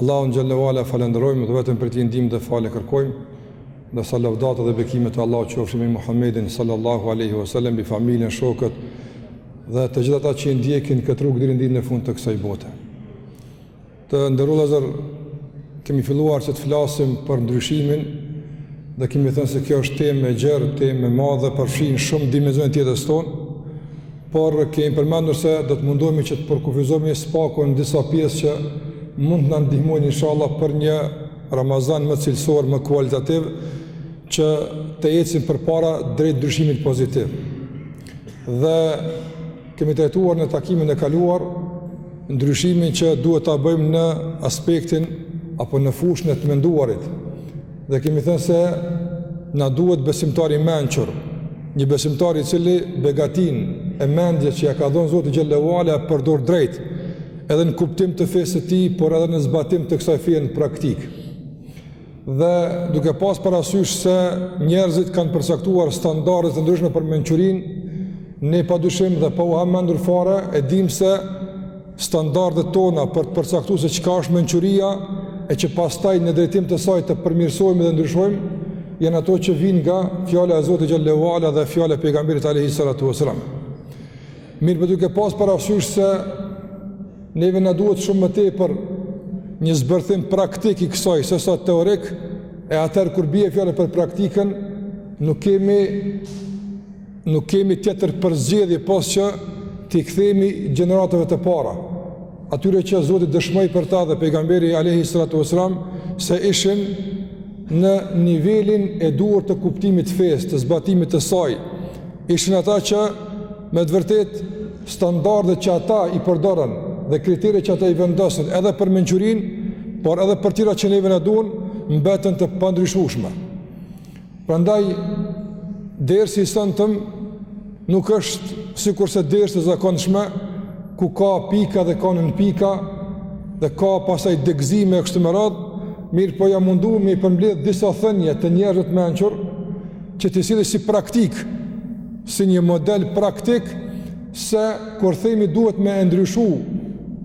Allahun xhel-le ue ala e falënderojmë dhe vetëm prej tij ndihmë dhe falje kërkojmë. Ndërsa lavdatat dhe bekimet e Allahut qofshin mbi Muhammedin sallallahu alaihi wasallam, mbi familjen, shokët dhe të gjithë ata që e ndjekin këtë rrugë deri në fund të kësaj bote. Të nderuar vëllezër, kemi filluar që të flasim për ndryshimin dhe kemi thënë se kjo është temë e gjerë, temë e madhe, përfshin shumë dimensione të jetës tonë. Por kemi përmendur se do të mundohemi që të përkufizohemi së paku në disa pjesë që mund të na ndihmojnë inshallah për një Ramazan më cilësor, më kualitativ që të ecim përpara drejt ndryshimit pozitiv. Dhe kemi trajtuar në takimin e kaluar ndryshimin që duhet ta bëjmë në aspektin apo në fushën e të menduarit. Dhe kemi thënë se na duhet besimtar i mençur, një besimtar i cili begatinë e mendjes që ia ka dhënë Zoti xhel-le ue ala e përdor drejt, edhe në kuptim të fesë së tij, por edhe në zbatim të kësaj feje në praktikë. Dhe duke pas parasysh se njerëzit kanë përcaktuar standarde të ndryshme për mençurinë, ne padyshim dhe pa u hamendur fare e dimë se standardet tona për të përcaktuar se çka është mençuria e që pastaj në drejtim të saj të përmirësohemi dhe ndryshojmë janë ato që vijnë nga fjala e Zotit xhel-le ue ala dhe fjala e pejgamberit alayhi salatu wasalam. Mirëpo duke pas parasysh se neve na duhet shumë më tepër një zbërthim praktik i kësaj se sa teorik, e atëherë kur bie fjala për praktikën, nuk kemi Nuk kemi tjetër përzgjedhje pos që t'i kthehemi gjeneratave të para, atyre që Zoti dëshmoi për ta dhe pejgamberi alayhi salatu wasalam se ishin në nivelin e duhur të kuptimit të fesë, të zbatimit të saj. Ishin ata që me të vërtetë standardet që ata i përdorën dhe kriteret që ata i vendosën edhe për mençurinë, por edhe për tjerat që neve na duhen, mbeten të pandryshueshme. Prandaj dersi i sontëm nuk është sikurse derset e zakonshme ku ka pika dhe ka nënpika dhe ka pastaj degëzime e kështu me radhë, mirëpo jam mundu me i përmbledh disa thënie të njerëzve të mençur që t'i sjelli si praktik, si një model praktik se kur themi duhet me e ndryshu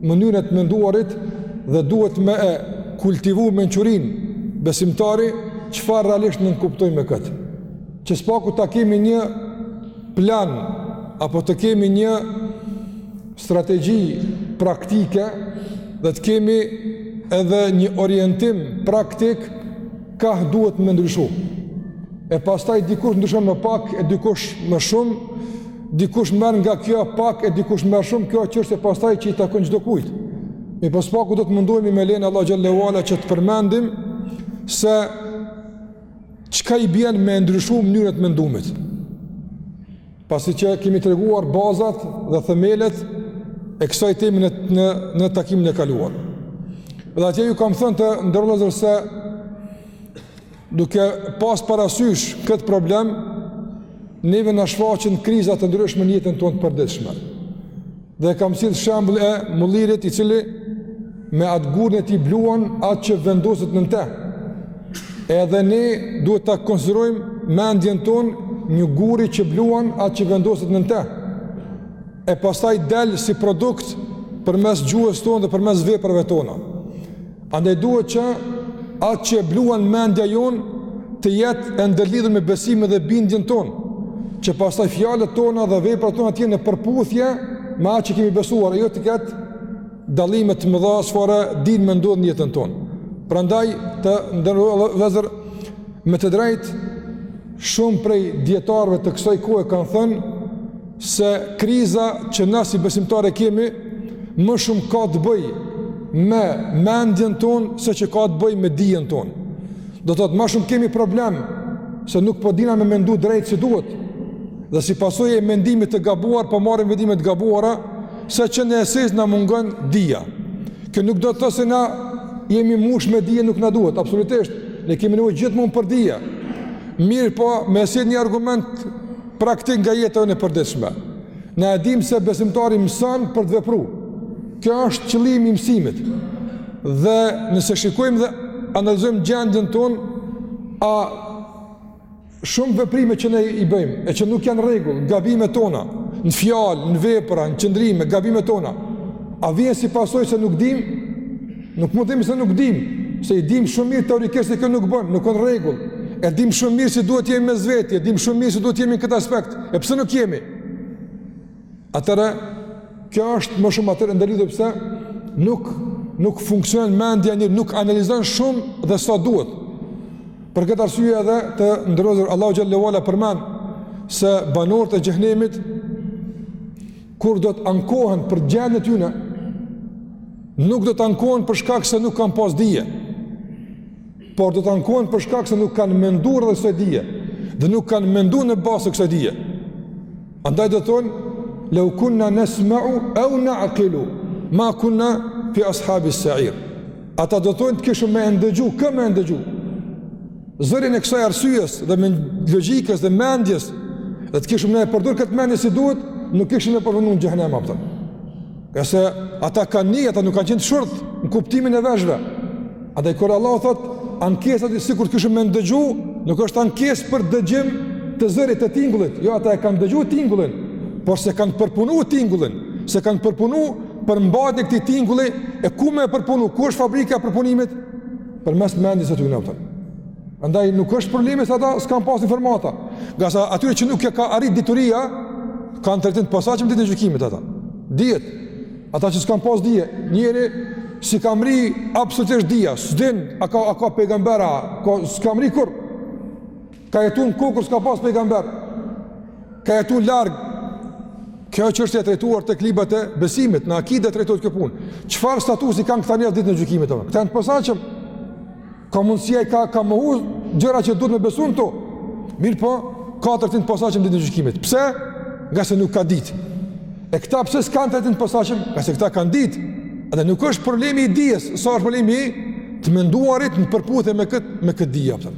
mënyrën e të menduarit dhe duhet me e kultivu mençurinë besimtari, çfarë realisht nënkuptoj me këtë? Që s'paku ta kemi një plan, apo të kemi një strategji praktike dhe të kemi edhe një orientim praktik ka duhet me ndryshu. E pastaj dikush ndryshon më pak e dikush më shumë, Dikush merr nga kjo pak e dikush merr shumë, kjo është çështje pastaj që i takon çdo kujt. Mirëpo së paku do të mundohemi me lejen e Allahut xhelle ue ala që të përmendim se çka i bjen me ndryshu mënyrën e mendimit. Pasi që kemi treguar bazat dhe themelet e kësaj teme në në në takimin e kaluar. Dhe atje ju kam thënë të nderuar vëllezër se Duke pas parasysh këtë problem, neve na shfaqen kriza të ndryshme në jetën tonë të përditshme. Dhe kam sjellë shembullin e mullirit i cili me atë gurin e tij bluan atë që vendoset nën te. Edhe ne duhet ta konsiderojmë mendjen tonë një guri që bluan atë që vendoset nën te. E pastaj del si produkt përmes gjuhës tonë dhe përmes veprave tona. Andaj duhet që atë që e bluan mendja jonë të jetë e ndërlidhur me besimin dhe bindjen tonë, që pastaj fjalët tona dhe veprat tona të jenë në përputhje me atë që kemi besuar, jo të ketë dallime të mëdha çfarë din me ndodh në jetën tonë. Prandaj të nderuar vëllezër me të drejtë shumë prej dijetarëve të kësaj kohe kanë thënë se kriza që na si besimtarë e kemi më shumë ka të bëjë me mendjen tonë seç ka të bëjë me dijen tonë. Do të thotë më shumë kemi problem se nuk po dina me mendu drejt si duhet. Dhe si pasojë e mendimit të gabuar, po marrim vendime të gabuara, seç në esencë na mungon dija. Kjo nuk do të thotë se na jemi mush me dije nuk na duhet, absolutisht. Ne kemi nevojë gjithmonë për dije. Mirëpo, me e sjellë një argument Praktik nga jeta jonë e përditshme. Na e dimë se besimtari mëson për të vepruar. Kjo është qëllimi i mësimit. Dhe nëse shikojmë dhe analizojmë gjendjen tonë, a shumë veprime që ne i bëjmë e që nuk janë në rregull, gabimet tona në fjalë, në vepra, në qëndrime, gabimet tona. A vijnë si pasojë se nuk dimë? Nuk mund të themi se nuk dimë, se i dimë shumë mirë teorikisht se kjo nuk bën, nuk ka rregull. E dimë shumë mirë si duhet të jemi mes veti, e dimë shumë mirë si duhet të jemi në këtë aspekt. E pse nuk jemi? Atëherë kjo është më shumë atëherë e ndërlidhur pse nuk nuk funksionon mendja, njeri nuk analizon shumë dhe sa duhet. Për këtë arsye edhe të nderuar vëllezër Allahu xhelle ue ala përmend se banorët e xhehenemit kur do të ankohen për gjendjen e tyne, nuk do të ankohen për shkak se nuk kanë pas dije, por do të ankohen për shkak se nuk kanë mendu rreth kësaj dije, dhe nuk kanë mendu në bazë të kësaj dije. Andaj do të thonë, leu kunna nesmeu eu naakilu, ma kunna fi ashabis seir. Ata do të thonë të kishim ndëgju, kë me ndëgju? Zërin e kësaj arsyes dhe logjikës dhe mendjes dhe të kishim na e përdor këtë mendje si duhet, nuk kishim me përfundu në xhehenem a kupton. Se ata kanë ni, ata nuk kanë qenë të shurdh në kuptimin e veshve. Edhe kur Allahu thotë, ankesa sikur të kishim me ndëgju, nuk është ankesë për dëgjim të zërit të tingullit. Jo, ata e kanë dëgju tingullin, por s'e kanë përpunu tingullin, s'e kanë përpunu përmbajtjen e këtij tingulli, e ku me e përpunu, ku është fabrika e përpunimit, përmes mendjes së tyre apo. Andaj nuk është problemi se ata s'kanë pas informata. Ngase atyre që nuk e ka arrit dituria, kanë tretman të posaçëm ditën e gjykimit ata. Dijet, ata që s'kanë pas dije, njeri s'i ka mrri absolutisht dija, s'din, a ka, a ka pejgambera, ka, s'i ka mrri kurrë. Ka jetu në kohë kur s'ka pas pejgamber. Ka jetu larg. Kjo çështje e trajtuar te librat e besimit, në akide trajtohet kjo punë. Çfarë statusi kanë këta njerëz ditën e gjykimit? Tretman të posaçëm. Ka mundësi ai ka, ka mohu gjëra që duhet me besu në to. Mirëpo, ka tretman të posaçëm ditën e gjykimit. Pse? Ngase nuk ka ditë. E këta pse s'kanë tretman të posaçëm? Ngase këta kanë ditë. Dhe nuk është problemi i dijes, sa është problemi i të menduarit në përputhe me këtë, me këtë dije. A kupton.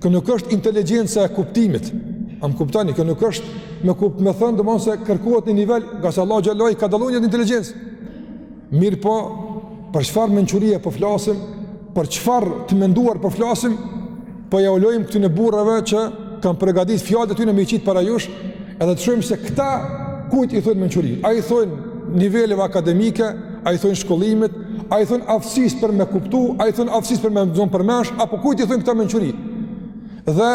Kjo nuk është inteligjenca e kuptimit. A më kuptoni, kjo nuk është me kupt me thënë domosdo se kërkohet një nivel, ngase Allahu xhallahu i ka dallu njerëzit në inteligjencë. Mirëpo, për çfarë mençurie po flasim? Për çfarë të menduar po flasim? Po ia lejojmë këtyne burrave që kanë përgatit fjalët e tyne me i qit para jush, edhe të shohim se këta kujt i thonë mençuri. A i thonë niveleve akademike, a i thonë shkollimit, A i thonë aftësisë për me kuptu, a i thonë aftësisë për me nxan përmendsh, apo kujt i thonë këta mençuri? Dhe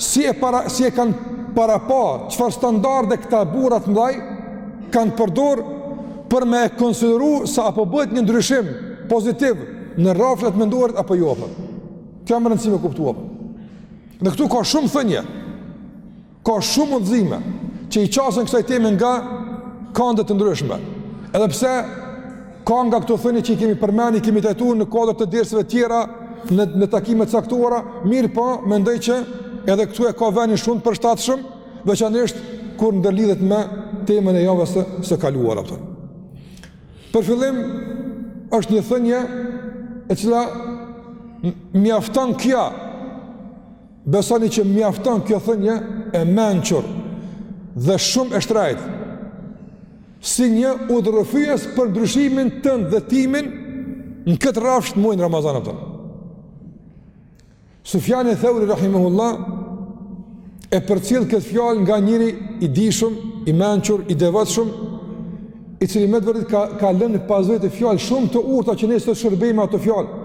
si e, para, si e kanë para pa, çfarë standarde këta burra të mdhaj, kanë përdor për me konsideru se a po bëhet një ndryshim pozitiv në rrafsh të të menduarit apo jo a kupton. Kjo a me rëndësi me kuptu a kupton. Dhe këtu ka shumë thënie. Ka shumë udhëzime që i qasen kësaj teme nga kande të ndryshme. Edhe pse ka nga këto thënie që i kemi përmend, i kemi trajtu në kuadër të derseve tjera, në, në takime të caktuara, mirëpo, mendoj që edhe këtu e ka venin shumë të përshtatshëm, veçanisht kur ndërlidhet me temën e javës së, së kaluar. A kupton. Për fillim, është një thënie e cila mjafton kjo Besoni që mjafton kjo thënie e mençur dhe shumë e shtrejtë, si një udhërrëfyes për ndryshimin tënd dhe timin në këtë rafsh në muajin Ramazan a kupton. Sufjan Theuri Rahimehullah e përcjell këtë fjalë nga një njeri i dijshëm, i mençur, i devotshëm, i cili me të vërtetë ka, ka lënë pas vetes fjalë shumë të urta që neve sot na shërbejnë ato fjalë.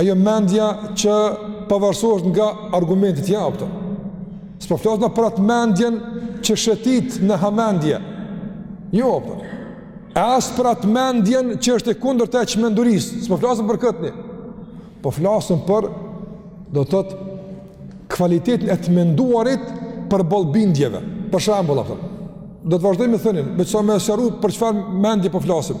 Ajo mendja që pavarësohet nga argumentet jo a kupton. S'po flasëm na për atë mendjen që shëtit në hamendje. Jo a kupton. E as për atë mendjen që është e kundërt e çmendurisë. S'po flasëm për këtë ne. Po flasëm për do të thotë kvalitetin e të menduarit përballë bindjeve. Për shembull a kupton do të vazhdojmë me thënien, veç sa me sqaru për çfarë mendje po flasim.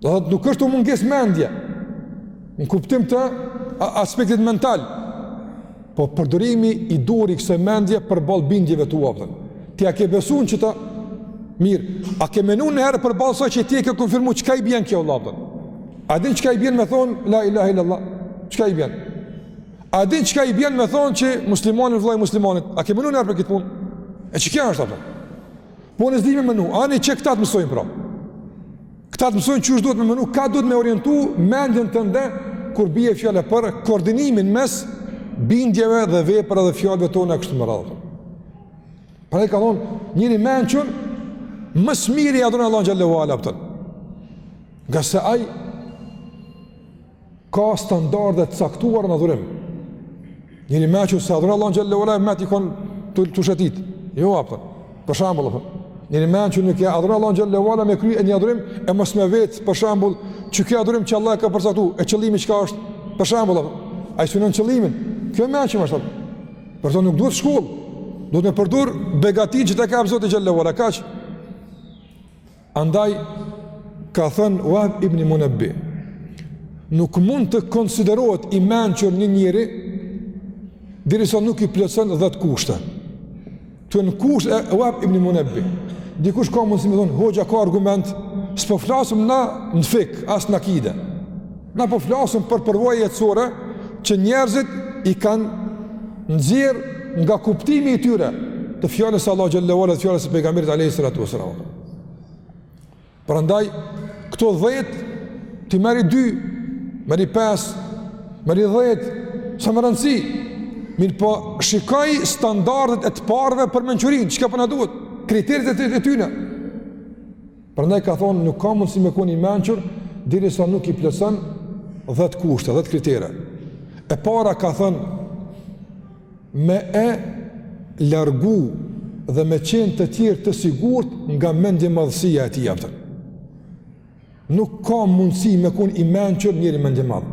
Do thotë nuk është u mungesë mendje, në kuptim të aspektit mental, po përdorimi i duhur i kësaj mendje përballë bindjeve tua a kupton. Ti a ke besu në qeta mirë, a ke menu nëherë përballë asaj që ti e ke konfirmu çka i bjen kjo a kupton. A din çka i bjen me thonë, la ilahe illallah, çka i bjen? A din çka i bjen me thonë që muslimani vëlla i muslimanit, a ke menu nëherë për këtë punë? E qekjo është a kupton? Po ne s'dimë me menu, ani qe këta të mësojnë pra. Këta të mësojnë qysh duhet me menu, kah duhet me orientu mendjen tënde, kur bje fjala për koordinimin mes bindjeve dhe veprave dhe fjalëve tona e kështu me radhë. Prandaj ka thonë, njeri i mençun, më së miri e adhuron Allahun xhelle ue ala a kupton. Ngase ai, Ka standarde të caktuara në adhurim. Njeri i mençëm s'e adhuron Allahun xhelle ue ala, me t'i kon të, të shetit. Jo, a kupton. Për shembull, a kupton. Njeri i mençëm nuk e adhuron Allahun xhelle ue ala, me kry një adhurim, e mos me vetë, për shembull, qeky adhurim që Allahu e ka përcaktu, e qëllimi çka është, për shembull, a kupton. Ai synon qëllimin. Ky i mençëm është, a kupton. Për to nuk duhet shkollë. Duhet me përdur begatinë që të ka fal Zoti xhelle ue ala. Kaq. Andaj, ka thënë Wahb ibn Munabbi, nuk mund të konsiderohet i mençur një njeri, derisa nuk i plotëson 10 kushte. Të në kushte e Wahb ibn Munabbi, dikush ka mundësi me thonë, hoxhë a ka argument, s'po flasëm na në fikh, as në akide. Na po flasëm për përvojë jetësore që njerëzit i kanë nxjerr nga kuptimi i tyre të fjalës së Allahut xhelle ue ala e fjalës së pejgamberit alayhi salatu wasallam. Prandaj këto 10 ti merri 2, merri 5, merri 10, s'a me rëndësi. Mirëpo shikoji standardet e të parëve për mençurinë, çka po na duhet, kriteret e tyre. Prandaj ka thonë nuk ka mundësi me kon i mençur derisa nuk i plotëson 10 kushte, 10 kritere. E para ka thënë me e largu dhe me qenë të tjerët të sigurt nga mendjemadhësia e tij a kupton. Nuk ka mundësi me kon i mençur njeri mendjemadh.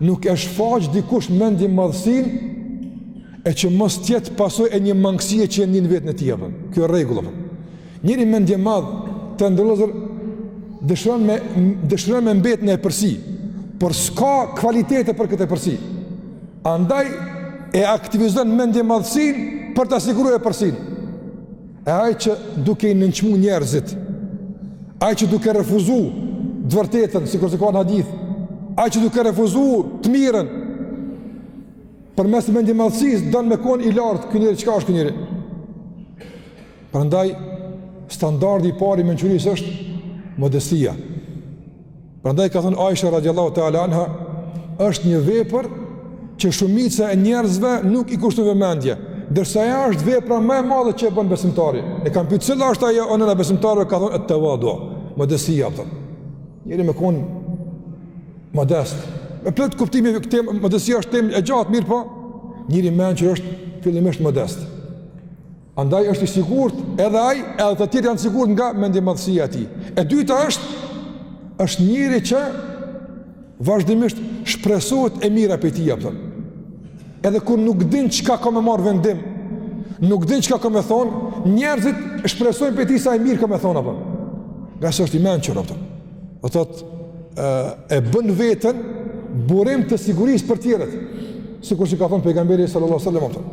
Nuk e shfaq dikush mendjemadhësinë e që mos të jetë pasojë e një mangësie që e ndin në veten e tij apo. Ky është rregull apo. Njeri mendjemadh të nderuar vëllezër dëshiron me dëshiron me mbet në epërsi, por s'ka kvalitete për këtë epërsi. Andaj e aktivizon mendjemadhësinë për ta siguru epërsinë. E ai që duke i nënçmu njerëzit, ai që duke refuzu të vërtetën, sikurse ka në hadith, ai që duke refuzu të mirën, përmes të mendjemadhësisë, don me kon i lartë, ky njeri, çka është ky njeri? Prandaj, standardi i parë i mençurisë është modestia. Prandaj ka thënë Aisha radiallahu ta'ala anha, është një vepër që shumica e njerëzve nuk i kushtojnë vëmendje, ndërsa ajo është vepra më e madhe që e bën besimtari. E kanë pyet cila është ajo o nëna e besimtarëve, ka thënë, et-tevadu, modestia, a kupton. Njeri me kon modest. Me plot kuptimin, këtë, modestia është temë e gjatë, mirëpo njeri i mençëm është fillimisht modest. Andaj është i sigurt edhe ai, edhe të tjerë janë të sigurt nga mendjemadhësia e tij. E dyta është është njeri që vazhdimisht shpresohet e mira prej tij, a kupton. Edhe kur nuk din çka ka me marr vendim, nuk din çka ka me thon, njerëzit shpresojnë prej tij se e mirë ka me thon, a kupton. Ngase është i mençur, a kupton. Do thotë e bën veten burim të sigurisë për tjerët. Sikur që ka thënë pejgamberi sallallahu alajhi wasallam.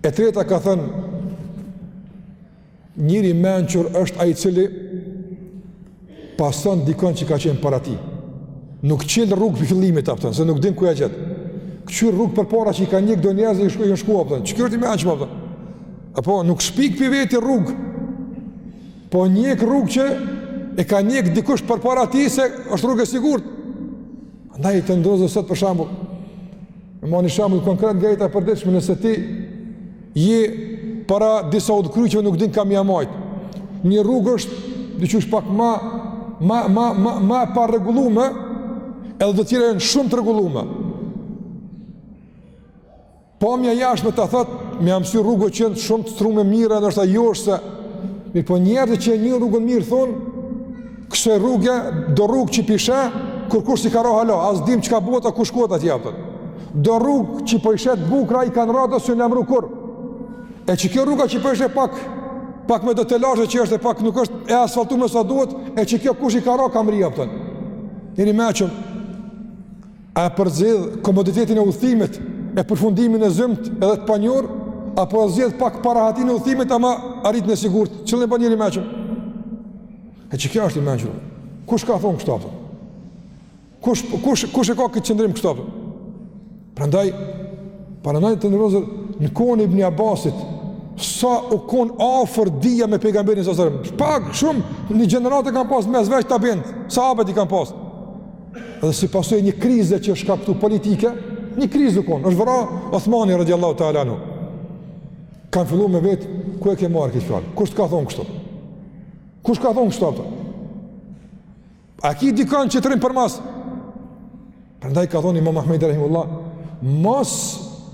E treta ka thënë, njeri i mençur është ai i cili pason dikon që ka qenë para tij. Nuk çel rrugë prej fillimit, a kupton, se nuk din ku e qet. Këqyr rrugë përpara që i kanë njek do njerëz, janë shku, janë shku, a kupton. Qiky është i mençëm, a kupton? Apo, nuk shpik prej veti rrugë, po njek rrugë që e ka njek dikush përpara tij se është rrugë e sigurt. Andaj të nderuar vëllezër sot për shembull, Me marr ni shembull konkret nga jeta e përditshme nëse ti je para disa udhëkryqeve nuk din kah me ja majt. Një rrugë është diqysh pak ma, ma, ma, ma, ma e parregullume edhe do tjera janë shumë të rregullume. Pamja e jashtme të thot, me ja msy rrugëve që janë shumë të shtrume mirë ndoshta ajo është se, mirëpo njerëzit që e njohin rrugën mirë thonë, Kësaj rruge, do rrugë që po i sheh, kurkush s'i ka ra hala, as dimë çka bëhet, as ku shkohet atje, a kupton. Do rrugë që po i sheh t'bukra, i kanë ra do, s'kanë mrri kurrë. E qikjo rruga që po e sheh pak, pak me do telashe që është e pak, nuk është e asfaltume sa duhet, e qikjo kush i ka ra, ka mrri, a kupton. Njeri i mençëm, a e përzgjedh komoditetin e udhëtimit, e përfundimin e zymtë edhe të panjohur, apo e zgjedh pak parehatinë e udhëtimit, ama arritjen e sigurt, cilën e bën njeri i mençëm. E që kjo është i mençëm, kush ka thonë kështu apo? Kush, kush, kush e ka këtë qëndrim kështu apo? Prandaj, prandaj të nderuar, në kohën e Ibni Abasit, sa u kon afër dija me pejgamberin salallahu selem, pak shumë një gjenerat e kanë pas mes veti, tabiinët, sahabët i kanë pas, dhe si pasojë e një krize që është shkaktu politike, një krize u kon, është vra Othmani radiallahu ta'ala anhu, Kanë filluar me vet, ku e ke marrë këtë fjalë? Kush të ka thonë kështu? Kush ka thonë kështu apo? A ki dikan që të rrin përmas? Prandaj ka thonë Imam Ahmed rahimullah, mos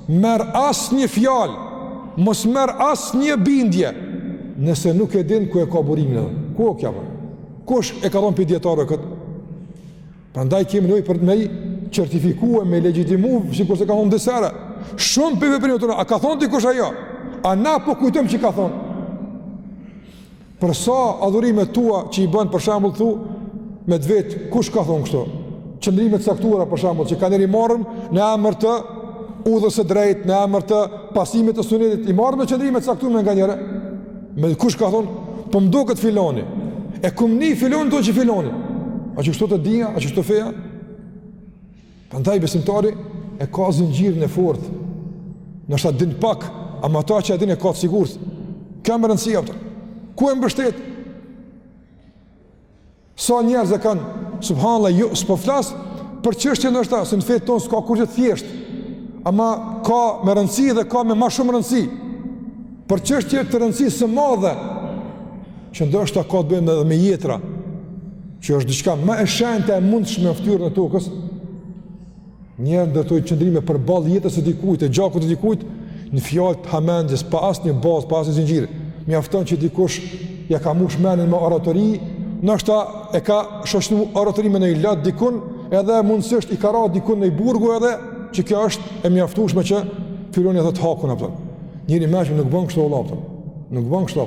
merr asnjë fjalë, mos merr asnjë bindje nëse nuk e din ku e ka burimin atë. Ku o kjo? Kush e ka thonë pi dijetarëve këtë? Prandaj kemi nevojë për me i certifiku, me i legjitimu, sikurse kam thonë disa herë. Shumë pi veprimet tona, a ka thonë dikush ajo? A na po kujtojna që ka thonë? Pi sa adhurimet tua që i bën për shembull thu me t'vet, kush ka thonë kështu? Qëndrime të caktuara për shembull që ka njeri i merr në emër të udhës së drejtë, në emër të pasimit të sunetit, i marrim qëndrime të caktuara nga njëherë. Me kush ka thonë, po më duket filoni. E kom ni filonin këto që i foli. A qeshtu te dija, a qeshtu feja? Prandaj besimtari e ka zinxhirin e fortë. Ndoshta din pak, ama atë që e din e ka të sigurt. Kjo me rëndësi apo? Ku e mbështet? Sa njerëz e kanë, subhanallahu, jo, s'po flas për çështje të thjeshta, se në fe tonë s'ka kurgja të thjeshtë, ama ka me rëndësi dhe ka me ma shumë rëndësi, për çështje të rëndësisë së madhe, që ndoshta ka të bëjë edhe me jetën, që është diçka më e shenjtë e mundshme në ftyrën e tokës, Njerëzit ndërtojnë qëndrime përballë jetës së dikujt, e gjakut të dikujt, në fjalë të hamendjes, pa asnjë bazë, pa asnjë zinxhir. Mjafton që dikush ja ka mush menen me oratori, ndoshta e ka shoqëruar oratorinë me noni lot dikun, edhe mundësisht i ka ra dikun në ni burg edhe që kjo është e mjaftueshme që filoni e thotë hakun apo. Njeri i mençëm nuk bën kështu vëllai. Nuk bën kështu.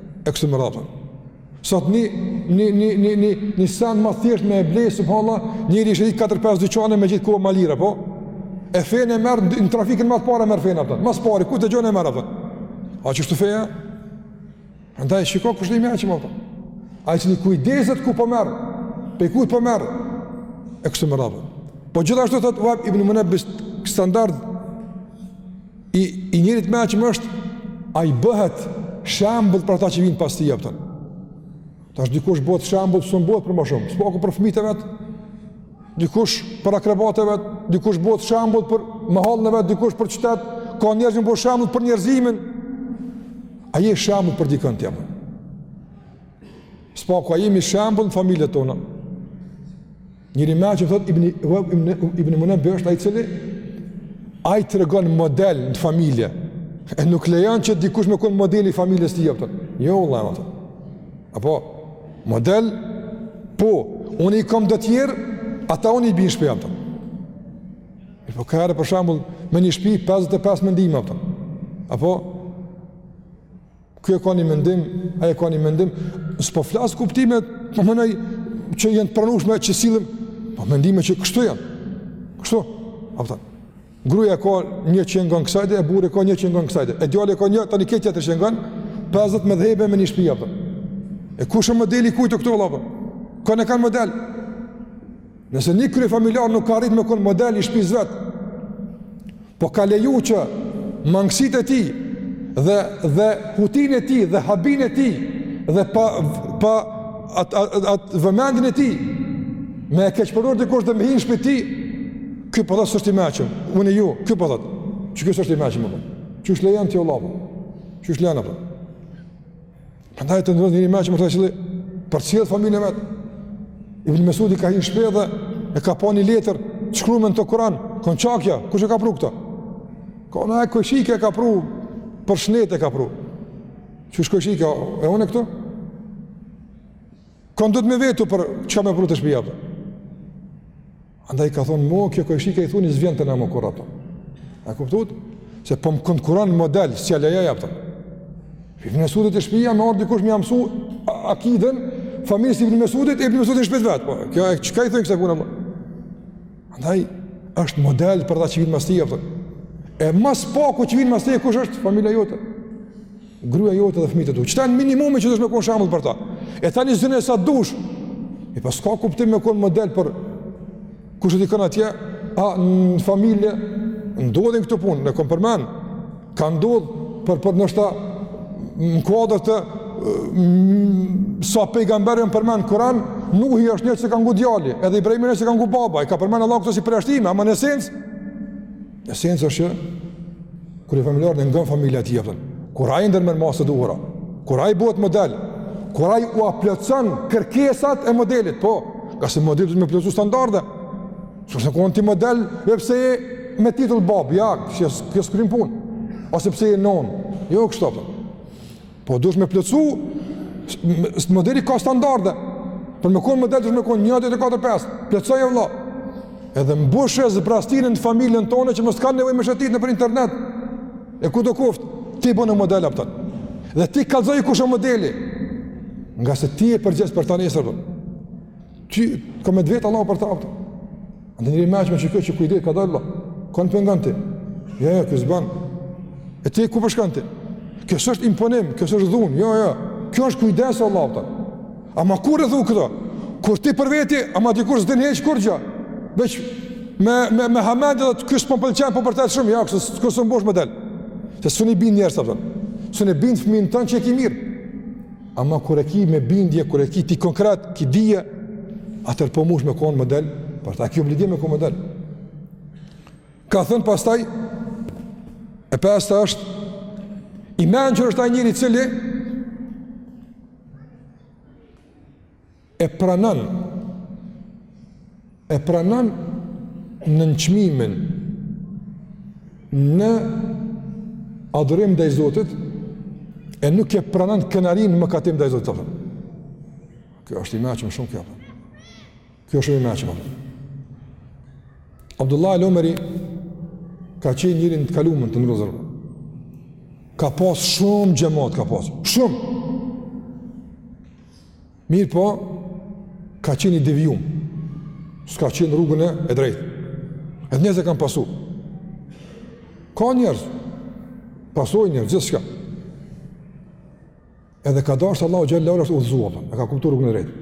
e kështu me radhë. Sot një, një, një, një, një, një sen ma t'thjesht me e blej, subhanallah, njeri i sheh 4-5 dyqane me gjet ma lirë, apo? E fenë e merr, në trafikën ma të parë merr fenë, apo. Ma s'pari ku dëgjon e merr, apo? A qeshtu feja? Andaj, shiko kush është i mençëm, apo. Ai i cili kujdeset ku po merr, pi kujt po merr, e kështu me radhë. Po gjithashtu, thotë Vehb ibn Munebih, standard, I, i njerit t'meçëm është, ai bëhet shembull për ata që vijnë pas tij, a kupton. Tash dikush bëhet shembull, s'un bëhet për më shumë, së paku për fmijtë e vet, dikush për akrabatë e vet, dikush bëhet shembull për mëhallën e vet, dikush për qytet, ka njerëz bëhet shembull për njerëzimin. A je shembull për dikën ti, a kupton. Së paku a jemi shembull në familjet tona. Njeri i meçëm, thot Ibn Wahb Ibn Munebbih, është ai i cili ai tregon model në familje. E nuk lejon që dikush me kon modeli i familjes tij, a kupton. Jo valla, a kupton. Apo model po unë i kam do tjerë, ata unë i bi n'shpi, a kupton. E po ka herë për shembull me një shtëpi 55 mendime, a kupton. Apo Kjo e ka një mendim, ai e ka një mendim. S'po flas kuptime, po mendoj që janë të pranueshme që sillim, po mendime që kështu janë. Kështu. A kupton. Gruaja ka një që e ngon kësajde e burri ka një që e ngon kësajde. E djali ka një tani këtë tjetër që e ngon, 50 medhhebe me një shpi, a kupton. E kush është modeli i kujt këtu valla? Kon e kanë model. Nëse një kryefamiljar nuk ka rrijt me konë model i shpisë vet, po ka leju që mangësitë e tij dhe, dhe hutinë e tij dhe habinë e tij dhe pa, pa atë at, at, vëmendjen e tij me e keqpërdor dikush dhe me hi n'shpi tij, ky po thot s'është i meçëm, unë e ju, ky po thot që ky s'është i meçëm, qysh lejon ti o vlla, qysh lejon, apo. Prandaj të nderuar, njeri i meçëm e përcjell, përcjell familjen e vet. Ibn Mesudi ka hi n'shpi dhe e ka pa një letër shkrume n'to Kur'an, ka thon çka kjo, kush e ka pru këtë? Ka thon kojshika e ka pru për shnet e ka pru. Qysh kojshika e unë këtu? Kon duhet me vet për çka me pru te shpija, a kupton. Andaj ka thonë, mo, kjo kojshika, i thuni, s'vjen te ne më kurrë, a kupton. A kuptut? Se po më konkuron model, s'ia lejoj, a kupton. Ibn Mesudit te shpija, me ardh dikush me ja msu akiden familjes Ibn Mesudit, Ibn Mesudi te shpi t'vet, po. Kjo e çka i thujnë kësaj pune, a kupton. Andaj, është model për ata që vijnë mas tij, a kupton. E ma së paku që vijnë mas tij, kush është familja jote? Gruja jote dhe fëmijët e tu. Qeto janë minimumi që duhesh me kon shembull për ta? E tani zonë sa dush. E pa, s'ka kuptim me kon model për kush e di kon atje, a në familje ndodhin këto punë, e kom përmend. Ka ndodh për për ndoshta në kuadër të disa pejgamberëve i përmend Kur'an, Nuhi është njo s'e ka ngu djali, edhe Ibrahimin s'e ka ngu baba, i ka përmend Allahu këto si përjashtime, ama në esencë Esenca është që kryefamiljarin e ngon familja e tij, apton, kur ai ndërmerr masat e duhura, kur ai bëhet model, kur ai ua plotson kërkesat e modelit, po, ngase modeli duhet me plotsu standarde, s'osht me kon ti model veç pse je me titull babë, jo, kjo s'kryn punë, ose pse je nonë, jo kështu, apton. Po duhet me plotësu modeli ka standarde. Për me kon model duhet me kon 1 2 3 4 5. Plotësoji vëlla. Edhe mbushe zbrazëtinën në familjen tonë që mos kanë nevojë me shëtit nëpër internet e kudo qoftë. Ti bonu model, apton. Dhe ti kallzoju kush është modeli. Ngase ti je përgjegjës për ta nesër. Ty ka me t'vet Allahu për ta. Njëri i meçëm është qiky që kujdes, kadalë. Kon po e ngon ti? Jo, jo, kjo s'bën. E ti ku po shkon ti? Kjo s'është imponim, kjo s'është dhunë. Jo, jo. Kjo është kujdes vëlla, apton. Ama kur e thu këto? Kur ti për veti, ama dikush s'din hiç kurgjë, veç me, me, me hamend edhe ty s'po t'pëlqen, po bërtet shumë, jo, kështu s'un bohesh model. Se s'un i bind njerëz, apton. S'un e bind fëmin tënd që e ki mirë. Ama kur e ki me bindje, kur e ki ti konkret, ki dije, atëherë po mush me konë model, për ta ki obligim me konë model. Ka thënë pastaj, e pesta është, i mençur është ai njëri i cili, e pranon e pranon nënçmimin në adhurim ndaj Zotit e nuk e pranon krenarinë në mëkatim ndaj Zotit. Ky është i meçëm shumë ky. Ky është i meçëm. Abdullah al-Umari ka qenë njëri në të kaluarën të nderuar. Ka pas shumë xhamat, ka pas shumë. Mirëpo, ka qenë i devijum, s'ka qenë n'rrugën e drejtë, edhe njerëzit e kanë pasu. Ka njerëz, pasojnë njerëz gjithçka. Edhe ka dashtë Allahu Xhelle ve Ala, është udhëzu, e ka kuptu rrugën e drejtë.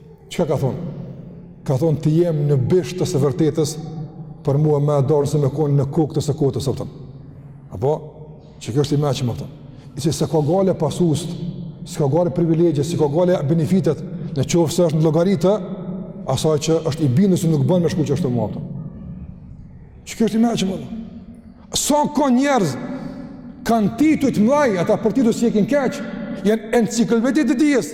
Çka ka thonë? Ka thonë të jem në bisht të së vërtetës për mua më e dashur se me konë në kokë të së kotës, apton. Apo, qiky është i meçëm, apton. Qi s'e ka gajle pasusit, s'e ka gajle privilegjet, s'e ka gajle benefitet, në qoftë se është në llogari të asaj që është i bindun se nuk bën me shku qashtu mo, apton. Qiky është i meçëm, apton. Sa ka njerëz kanë tituj të mëdhenj, ata për tituj s'e kanë keq, janë enciklopedi të dijes.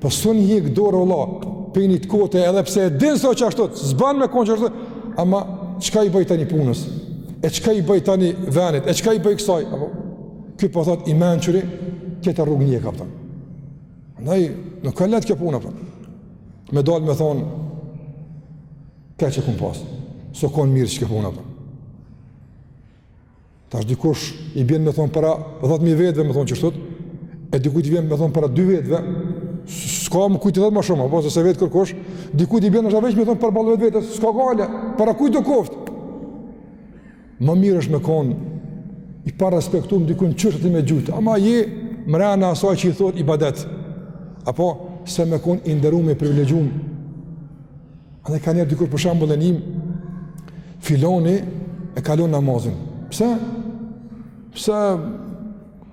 Po s'un hjek dorë, vëlla, prej të kotës edhe pse e din se qashtu s'ban me konë qashtu, ama çka i bëj tani punës, e çka i bëj tani venit, e çka i bëj kësaj, apo, ky po thot i mençuri tjetër rrugë njek, apton. Andaj, nuk o lehtë kjo punë, apton. Me dalë me thonë, Keq e kom pasë, s'o konë mirë që ke puna, apëton. Tash dikush i bjen me thonë para 10.000 vetëve me thonë qështu, e dikujt i bjen me thonë para 2 vetëve, s'ka me kujt i thotë ma shumë, apo se s'e vet kërkush, dikujt i bjen ashtu veç me thonë përballë vetëvetes, s'ka gajle, para kujtdo koftë. Ma mirë është me kon i parespektum dikun çështë ti me gjujt, ama je mrena asaj që i thot ibadet. Apo se me kon i nderum e i privilegjum. Edhe ka njeri dikur për shembull e nim filoni e ka lon namazin. Pse? Pse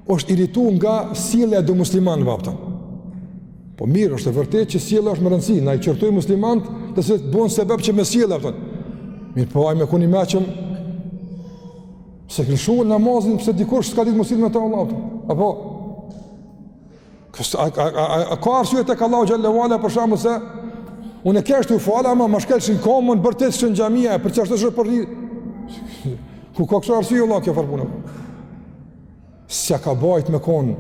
është irritu nga sjellja e do muslimanëve apëton. Po mirë, është e vërtetë që sjellja është me rëndësi, na i qortojm muslimanët, të se bohen sebep që me sjellje apëton. Mirë, po ai me kon i meçëm s'e kish lëshu namazin pse dikush s'ka ditë mu sill me të Allahut. Apo kështu, a, a, a, a, a ka arsye te Allahu xhel-le ve ala për shembull se Unë e kështu u fala, ama ma shkelshin komën, bërtitshin në xhamia, për që është të shërë për një Ku ka kësi arsye, Allah, kjo farë pune S'e ka bajt me kon,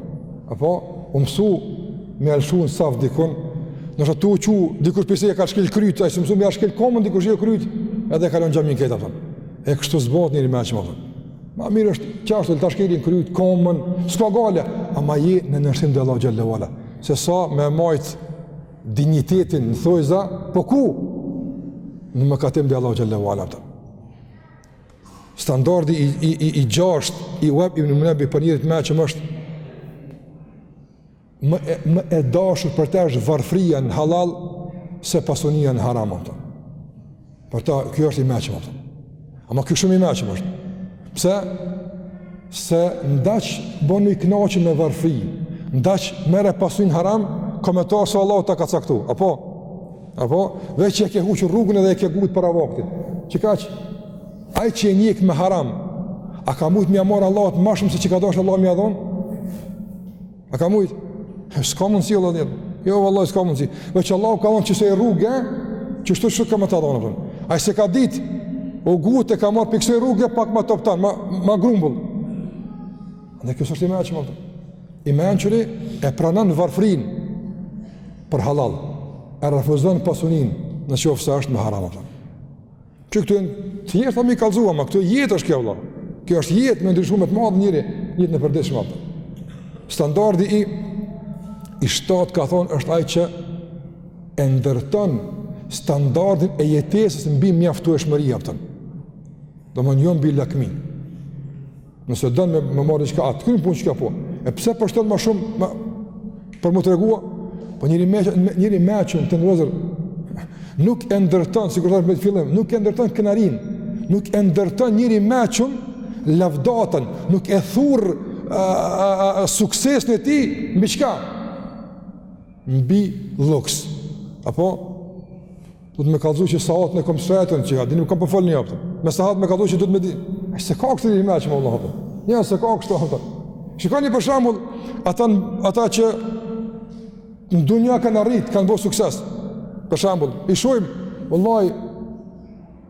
apo, u mësu me e lëshu në saf dikun, nështë atë të uqu, dikush pse e ka shkel kryt, ai s'o mësu me ia shkel komën, dikush shkel kryt, edhe e ka lon xhaminë këta, apëton. E kështu s'bon njeri i meçëm, apëton. Ma mirë është qashtu, le të ta shkelin kryt, komën, s'ka gajle, ama je në nënshtrim ndaj Allahut xhel-le ve ala, sesa me majt dinjitetin në thojza, po ku? Në mëkatim ndaj Allahut xhel-le ve ala, apëton. Standardi i, i, i, i gjashtë i Vehb ibn Munebih për njerit e meçëm është më e, më e dashur për te është varfria në hallall se pasunia në haram apëton. Për ta, kjo është i meçëm apëton. Ama kjo shumë i meçëm është. Pse? Se ndaç bonu i knaqun me varfri, ndaç merre pasuninë haram, ka me t'ardh sa Allahu ta ka caktu. Apo? Apo, veç që e ke huqë rrugën edhe e ke ngutë para vaktit. Që ka që, ai që e njek me haram, a ka mujtë me ia marrë Allahut ma shumë se që ka dashtë Allahu me ia dhonë? A ka mujtë? E, s'ka mundësi Allah njeri. Jo, Allah, s'ka mundësi. Veç Allahu ka thonë që kësaj rruge, qështu ka me ta dhonë. Ai s'e ka ditë, o ngutë e ka marrë pi kësoj rruge, pak ma toptan, ma, ma grumbull. E kjo s'është i meçëm. I mençuri e pranon varfrinë për hallall, e refuzon pasuninë në qoftë se është me haram, apëton. Qëkto thjesht a me i kallzu, ama këto jetë është kjo, vlla. Kjo është jetë me ndryshu me të madhe njeri, jetën e përditshme, apëton. Standardi i, i shtatë ka thonë është ai që e ndërton standardin e jetesës mbi mjaftueshmëri, apëton. Domethënë jo mbi lakmi. Nëse don me, me marrë diçka, a të kryn punë çka po. E pse po shton ma shumë ma për m'u tregu? Po njeri i mençëm, njeri i mençëm të nderuar vëllezër. Nuk e ndërton sikur ta bëj fillim, nuk e ndërton krenarinë. Nuk e ndërton njeri i mençëm lavdatën, nuk e thurr suksesin e tij mbi çka? Mbi luks. Apo Duhet me kallëzu që sahatin e kom sfetën, që adin nuk kam fol po një a kupton. Me sahat me kallëzu që duhet me di. E s'e ka kështu i mençmi vallahi, a kupton. Një, s'e ka kështu, a kupton. Shikon një për shembull, ata, ata që në dunja kanë arrit, kanë bo sukses. Për shembull, i shohim, vallahi,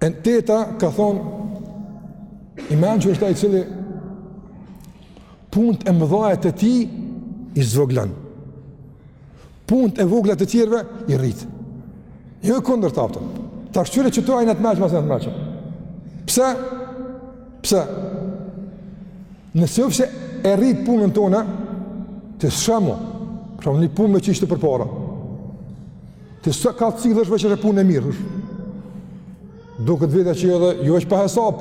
E teta ka thonë, i mençëm është ai i cili punët e mëdhaja të tij i zvoglon. Punët e vogla të tjerve i rrit. Jo e kundërta a kupton. Tash kqyre qëto, a jena të mençëm a s'jena të mençëm. Pse? Pse? Nëse qoftë se e rrit punën tonë, për shembull. Për shembull një punë që ishte përpara. Ti së ka të cilë është veç punë e mirë, është. Duket vetja që edhe, ju veç pa hesap,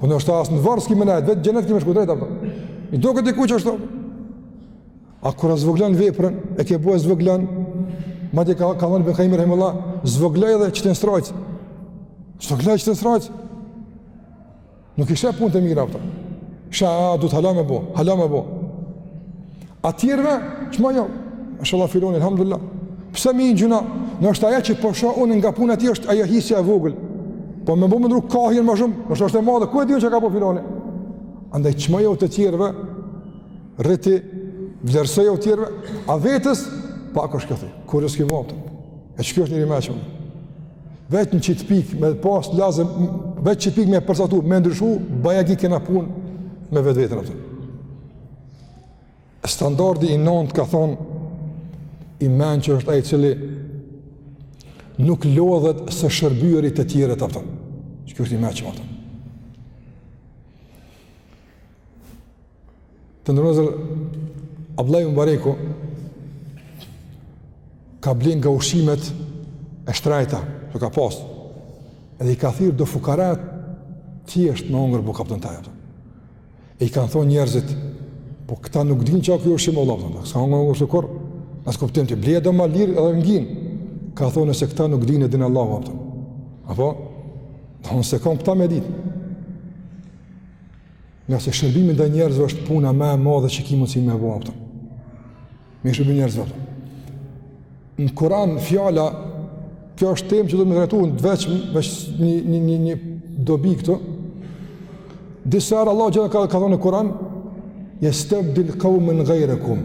po në është as në varr s'ki me nejtë, veç n'xhenet ki me shku drejta, a kupton. I duket dikujt qashtu, a kur e zvoglon veprën, e ke bo e zvoglon, madje ka, ka thënë Ibn Kajjimi rahimehullah, zvogloje edhe që të nësrajtë, zvogloje që të nësrajtë, Nuk i sheh punët e mira a kupton. Shë a, du të halame bo, halame bo. A tjerve, çmoje. Mashallah filani, alhamdulillah. Pse mi i në gjuna? Në është ajo që po shoh unë nga puna e tij është ajo hisja e vogël. Po me bo më ndru kahjen ma shumë, në është e madhe, ku e di un çka ka bo filani? Andaj çmoje të tjerve, rrite, vlerësoje të tjerve, a vetes, pak është këthi, kur është ki vapëtë. E që kjo është njeri i mençëm? Veç në qit pikë me pas lazëm, veç qit pikë me përsatu, me ndryshu, bajagi kena pun me vetveten a kupton. Standardi i nëntë ka thonë, i mençëm është ai i cili nuk lodhet së shërbyeri të tjerët a kupton. Që kjo është i mençëm a kupton. Të nderuar vëllezër, Abdullah Mubareku ka ble nga ushqimet e shtrejta, që ka pasë, edhe i ka thirrë do fukara thjesht me ongërë bukë a kupton te ai. E i kanë thonë njerëzit, po këta nuk dinë çka o kjo ushqim vallahi, a kupton, kësa ongërë ongërë shukur, në atë kuptim të bleja do ma lirë edhe nginë, ka thonë nëse këta nuk dinë e din Allahu, a kupton. Apo? Nëse kanë këta me ditë. Ngase shërbimi ndaj njerëzve është puna më e madhe që ki mundsi me bo, apo. Me shërby njerëzve. Në Kur'an fjala kjo është temë që do me trajtu në vete veç një një një një dobi këtu. Disa herë Allahu xhele ka ka thonë në Kur'an yastabdil qauman ghayrakum.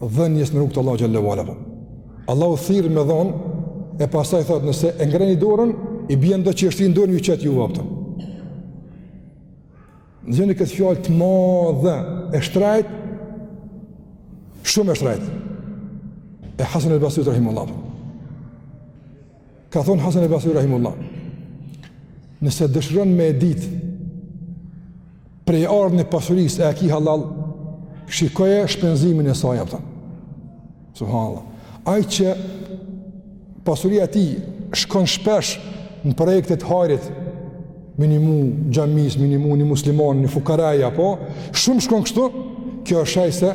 dhënjes në rrugë të Allahu xhele ue ala. Po. Allahu thirr me dhon e pastaj thot nëse e ngreni dorën i bjen do që shtrini dorën ju qet ju, apo. Dëgjoni këtë fjalë të madhe e shtrajt, shumë e shtrajt, e Hasan el Basrit Rahimullah. Ka thonë Hasan el Basri Rahimullah, nëse dëshiron me e ditë prejardhjen e pasurisë a e ki hallall, shikoje shpenzimin e saj, apo. Subhanallah. Ai që pasuria e tij shkon shpesh në projekte t'hajrit, me i nimu xhamisë, me i nimu një muslimani, një fukaraj, apo, shumë shkon kështu, kjo është shej se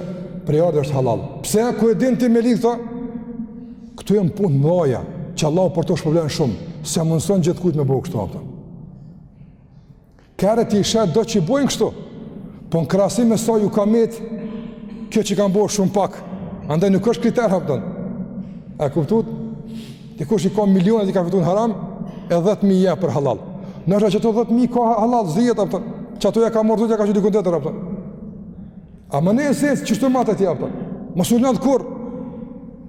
prejardhja është hallall. Pse, ku e din ti me lidhë, Këtu janë punë të mëdha, që Allahu për to shpërblen shumë. S'ja mundson gjithkujt me bëu kështu apo. Kur ti sheh do që bojnë kështu Po në krahasim me sa ju ka met Kjo që kanë bojnë shumë pak Andaj nuk është kriter apo A kuptut Dikush i ka milionat i ka fitun haram E 10.000 i jep hallall Ndoshta qito 10.000 ka hallall dhjetë apo Që ato ja ka marrë ndoshta ka qenë dikuj tjetër apo Ama nëse s'je qashtu mate ti apo Mos u lodh ti kurrë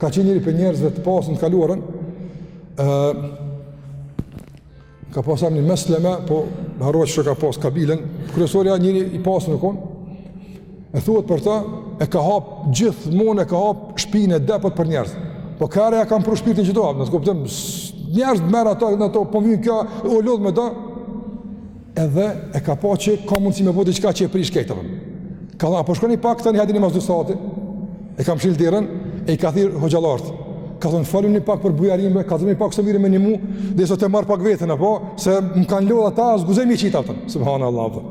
Ka qenë njëri prej njerëzve të pasun në të kaluarën, e, ka pasë Ebu Mesleme, po e harrova si e ka pasë kabilen, kryesorja njëri i pasun u konë, e thuhet për ta, e ka hapë gjithmonë, e ka hapë shpinë e depot për njerëz. Po kur ia kanë pru shpirtin qitu, apo, n'atë kuptim, njerëz merr ato, ato, po vinë kjo, u lodh me to, Edhe e ka pa që ka mundësi me bo diçka që e prish krejt, apo. Ka thonë, a po shkoni pak të e hajdeni mas dy sati? E ka mshilë derën, e i ka thirrë hoxhallarët. Ka thonë, folni një pak për bujarinë, ka thonë një pak sa mirë me nimu, deri sa t'e marr pak vetën, apo, se më kanë lodh ata, s'guxoj me i qit, apo. Subhanallah, apo.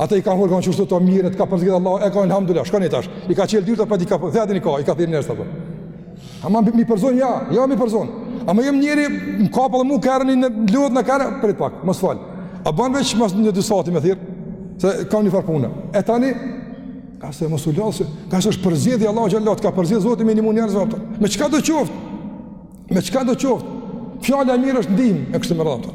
Ata i kanë fol, kanë qështu të mirë, t'ka përzgjedh Allah, e ka thonë elhamdulilah, shkoni tash. I ka çel dyrta prapë i ka, dhe i ka, i ka thirr njerëz apo. Ama me i përzonë, ja, ja me i përzonë. Ama jam njeri, më kap edhe mu ka ni lodhje najherë, prit pak, më fal. A ban veç mas një dy sati me thirr, se kam një farë punë. E tani, ka se më sullohë, se ka se është përzidhë i Allah Gjallat, ka përzgjedh Zoti me nimu njerëzve, apo. me çkado qoftë, me çkado qoftë, fjala e mirë është ndihmë, e kështu me radhë.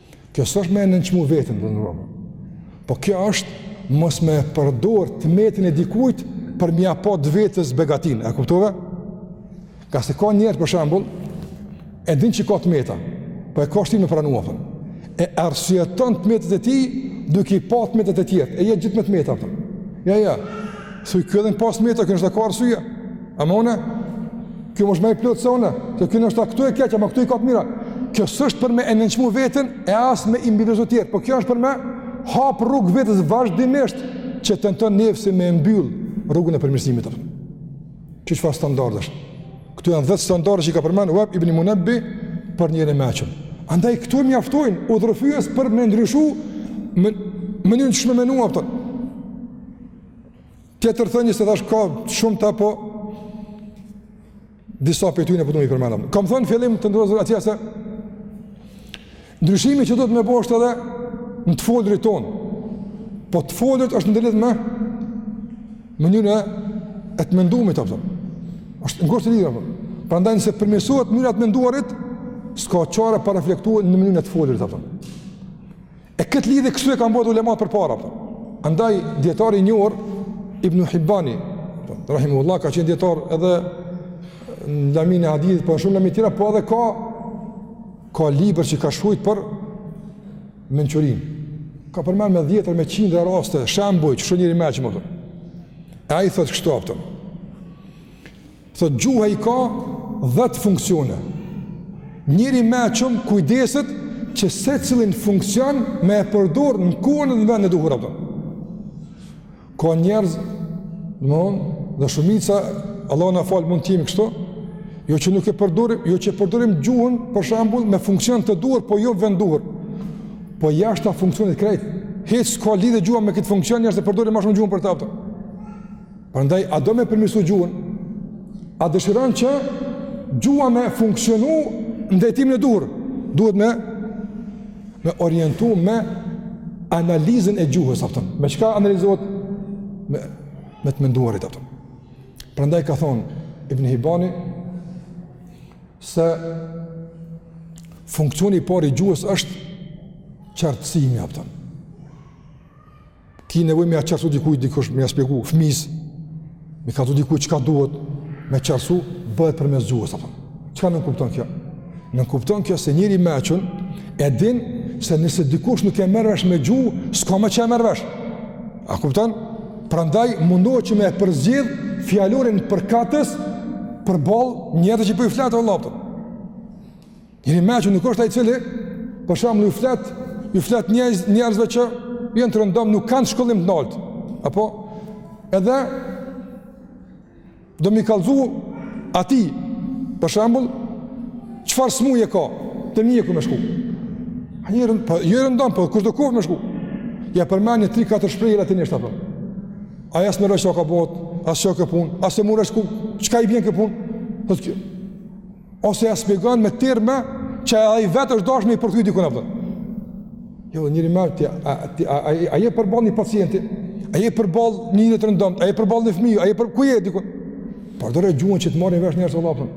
Kjo s'është me e nënçmu veten, të nderuar. Po kjo është mos me përdor të metën e dikujt për me ia pa vetes begatinë, e kuptove? Ka se ka njerëz, për shembull, e din që ka të meta, po e ka shtirë me pranu, a pton, e arsyeton të metat e tij, duke i pa të metat e tjerëve, e jet gjithë me të meta, a pton. Jo, jo, thuj, ky edhe në pas të meta, ky nashta ka arsye, ama unë, Ky më është më i plotë se unë, se ky nashta këtu e keqe, ama këtu i ka të mira. Kjo s'është për me e nënçmu veten e as me i mbivlerësu tjerët, po kjo është për me hap rrugë vetes vazhdimisht që tenton nefsi me mbyll rrugën e përmirësimit. Që çfarë standardesh? Këto janë dhjetë standarde që i ka përmend Vehb ibn Munebbih për njerin e mençëm. Andaj këto mjaftojnë udhërrëfyes për me ndryshu mënyrën qysh me menu, a pton. Tjetër thënie se thashë ka shumë po disa prej tyne po dom i përmendim. Kam thënë fillim të nderuar atje se ndryshimi që duhet me bo është edhe në të folurit tonë. Po të folurit është i ndërlidhun me mënyrën e të mendumit, a pton, është ngusht i lidhun. Prandaj nëse përmirësohet mënyra e të menduarit, s'ka çare pa reflektu në mënyrën e të folurit, a pton. E këtë lidhje kështu e kanë bërë ulemat përpara, a pton. Andaj dietari i njohur Ibn Hibbani, po, rahimehullah ka qenë dietar edhe në laminë e hadithit, po shumë lami tjera, po edhe ka ka libër që ka shkrujt për mençurinë. Ka përmend me dhjetëra me qindra raste, shembuj çka është njeri i mençëm, a pton. E ai thotë kështu, a pton. Thotë gjuha i ka dhjetë funksione. Njeri i mençëm kujdeset që secilin funksion me e përdor në kohën dhe në vendin e duhur, a pton. Ka njerëz, domthon, dhe shumica Allahu na faltë mund të jemi kështu, jo që nuk e përdorim, jo që përdorim gjuhën për shembull me funksion të duhur, po jo vend të duhur. Po jashta funksionit krejt. Hiç s'ka lidhje gjuha me këtë funksion, njerëz e përdorin më shumë gjuhën për të, a pton. Prandaj a do me përmirësu gjuhën? A dëshiron që gjuha me funksionu në drejtimin e duhur? Duhet me me orientu me analizën e gjuhës, a pton. Me çka analizohet? Me, me të menduarit, a pton. Prandaj ka thonë Ibn Hibbani se funksioni i parë i gjuhës është qartësimi, a pton. Ki nevojë me ia qartësu dikujt dikush, me ia shpjegu fmisë, me i kallzu dikujt çka duhet, me qartësu, bëhet përmes gjuhës, a pton. Çka nënkupton kjo? Nënkupton kjo se njeri i mençëm e din se nëse dikush nuk e merr vesh me gjuhë, s'ka me çka e merr vesh. A kupton? Prandaj mundohet që me e përzgjedh fjalorin përkatës, përballë njerit që po i flet, o vlla, a pton. Njeri i meçëm nuk është ai i cili, për shembull ju flet, ju flet njerëz, njerëzve që janë të rëndomë, nuk kanë shkollim të naltë. Apo, edhe, do me i kallzu atij, për shembull, çfarë smuje ka, te mjeku me shku. A njeri i rëndomë, po, jo i rëndomë, për po, kushdo koftë me shku. Ja përmend 3-4 shprehje latinisht, apton. Ai as merr vesh çka u bo, as çka o kjo punë, as s'mur vesh ku, çka i bjen kjo punë, Ose ja shpjegon me terme që ai vetë është dashur me përkthy diku apo. Jo, njeri më ti, a ti a a je përballë një pacienti, a je përballë një njeri të rëndomë, a je përballë një fëmijë, a je për ku je diku? Përdore gjuhën që të marrin vesh njerëzit vëlla apo.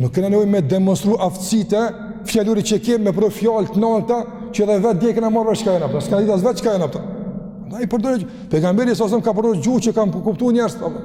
Nuk kena nevojë me demonstru aftësitë, fjalorit që kemi me pru fjalë të nalta, që edhe vetë dje kena marrë vesh çka janë apo. S'ka ditë as vetë çka janë apo. Prandaj përdor Pejgamberi sa ka përdorë gjuhë që kanë kuptuar njerëzit apo.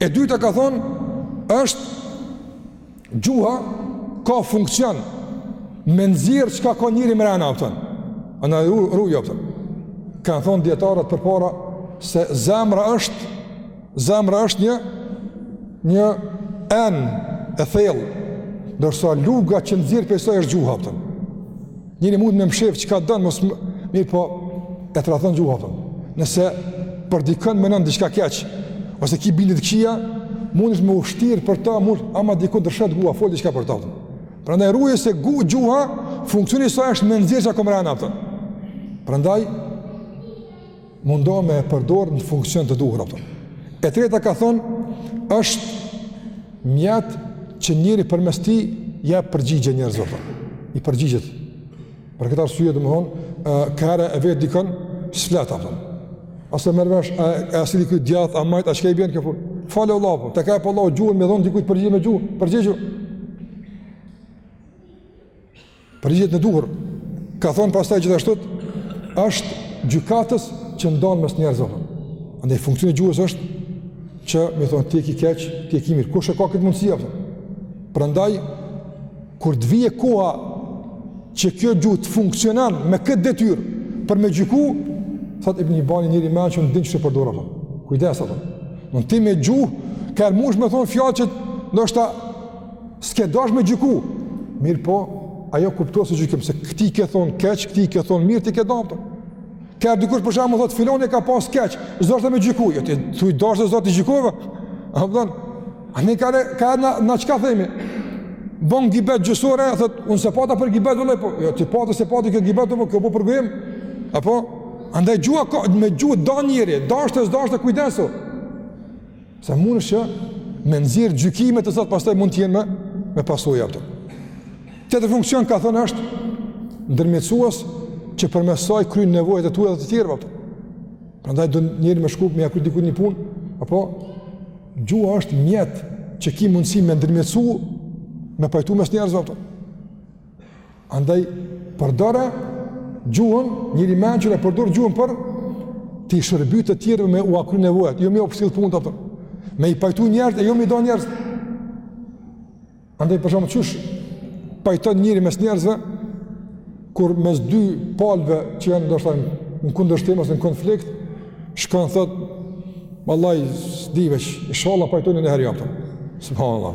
E dyta ka thonë, është gjuha ka funksion me nxjerrë çka ka njeri mrena, apton. Andaj ruje, apton. Kanë thonë dijetarët përpara se zemra është, zemra është një, një enë e thellë, ndërsa luga që nxjerr prej saj është gjuha, apton. Njeri mund me mshef çka don, mos me... Mirëpo, e tradhton gjuha, apton. Nëse për dikën mendon diçka keq, ose ki bindje t'këqija, mundesh me u shtirë për ta, mundesh ama dikun t'rrëshqet gjuha, fol diçka për ta, apton. Prandaj ruje se gu, gjuha, funksioni i saj është me nxjerrë çka o mrena, apton. Prandaj, Mundohu me e përdorë në funksion të duhur apton. E treta ka thonë, është mjet që njeri përmes tij ju përgjigjet njerëzve apton. I përgjigjet. Për këtë arsye domethonë, ka herë e vet dikon s'flet apton. Ose merr vesh a e si diku djathtë a majtë a çka i bjen kjo. Fol vëlla, po ta ka fal Allahu gjuhën me i dhon dikujt përgjigje me gjuhë, përgjigju. Përgjigje të duhur, ka thonë pastaj gjithashtu, është gjykatës që ndon mes njerëzve, Andaj funksioni i gjuhës është që, me thonë, ti e ki keq, ti e ki mirë, kush e ka këtë mundësi, apton. Prandaj, kur të vijë koha që kjo gjuhë të funksionon me këtë detyrë, për me gjyku, thotë Ibn Hibani njeri i meçëm din qysh ta përdor, apton. Kujdes, apton. Mund ti me gjuhë, ka herë mush me thonë fjalë që, ndoshta, S'ke dasht me gjyku. Mirëpo, ajo kuptohet si gjykim, se këtij ke thonë keq, këtij ke thonë mirë, ti ke da, apton. Ka herë dikush për shembull, thotë, filoni ka pas keq, s'deshta me gjyku. Jo, ti deshte s'deshte i gjykove. A më a ne ka, ka herë na, na çka themi? Bon gibet gjysë ore, thotë, unë s'e pata për gibet, vëlla, po, jo, ti pate s'e pate ke gibet, po, kjo po përgojim. Apo, andaj gjuha, me gjuhë, da njeri, dashtë e s'dashtë e kujdesu. Se mundësh që me nxjerrë gjykime të cilat pastaj mund t'jenë me, me pasoja, a kupton. Tjetër funksion ka thënë është ndërmjetësues që përmes saj kryn nevojat e tuja dhe të tjerëve, a kupton. Prandaj do njeri me shku me ia kry dikujt një punë, apo gjuha është mjet që ki mundësi me ndërmjetësu me pajtu mes njerëzve, a kupton. Andaj, përdore gjuhën, njeri i mençur e përdor gjuhën për t'i shërby të tjerëve me ua kry nevojat, jo me u pshtjellë punët, a kupton. Me i pajtu njerëz e jo me i do njerëz. Andaj, për shembull, qysh pajton njeri mes njerëzve, kur mes dy palve që janë ndoshta në kundërshtim ose në konflikt, shkon thot, "Vallai, s'di veç, inshallah pajtoni njëherë, a kupton." Subhanallahu.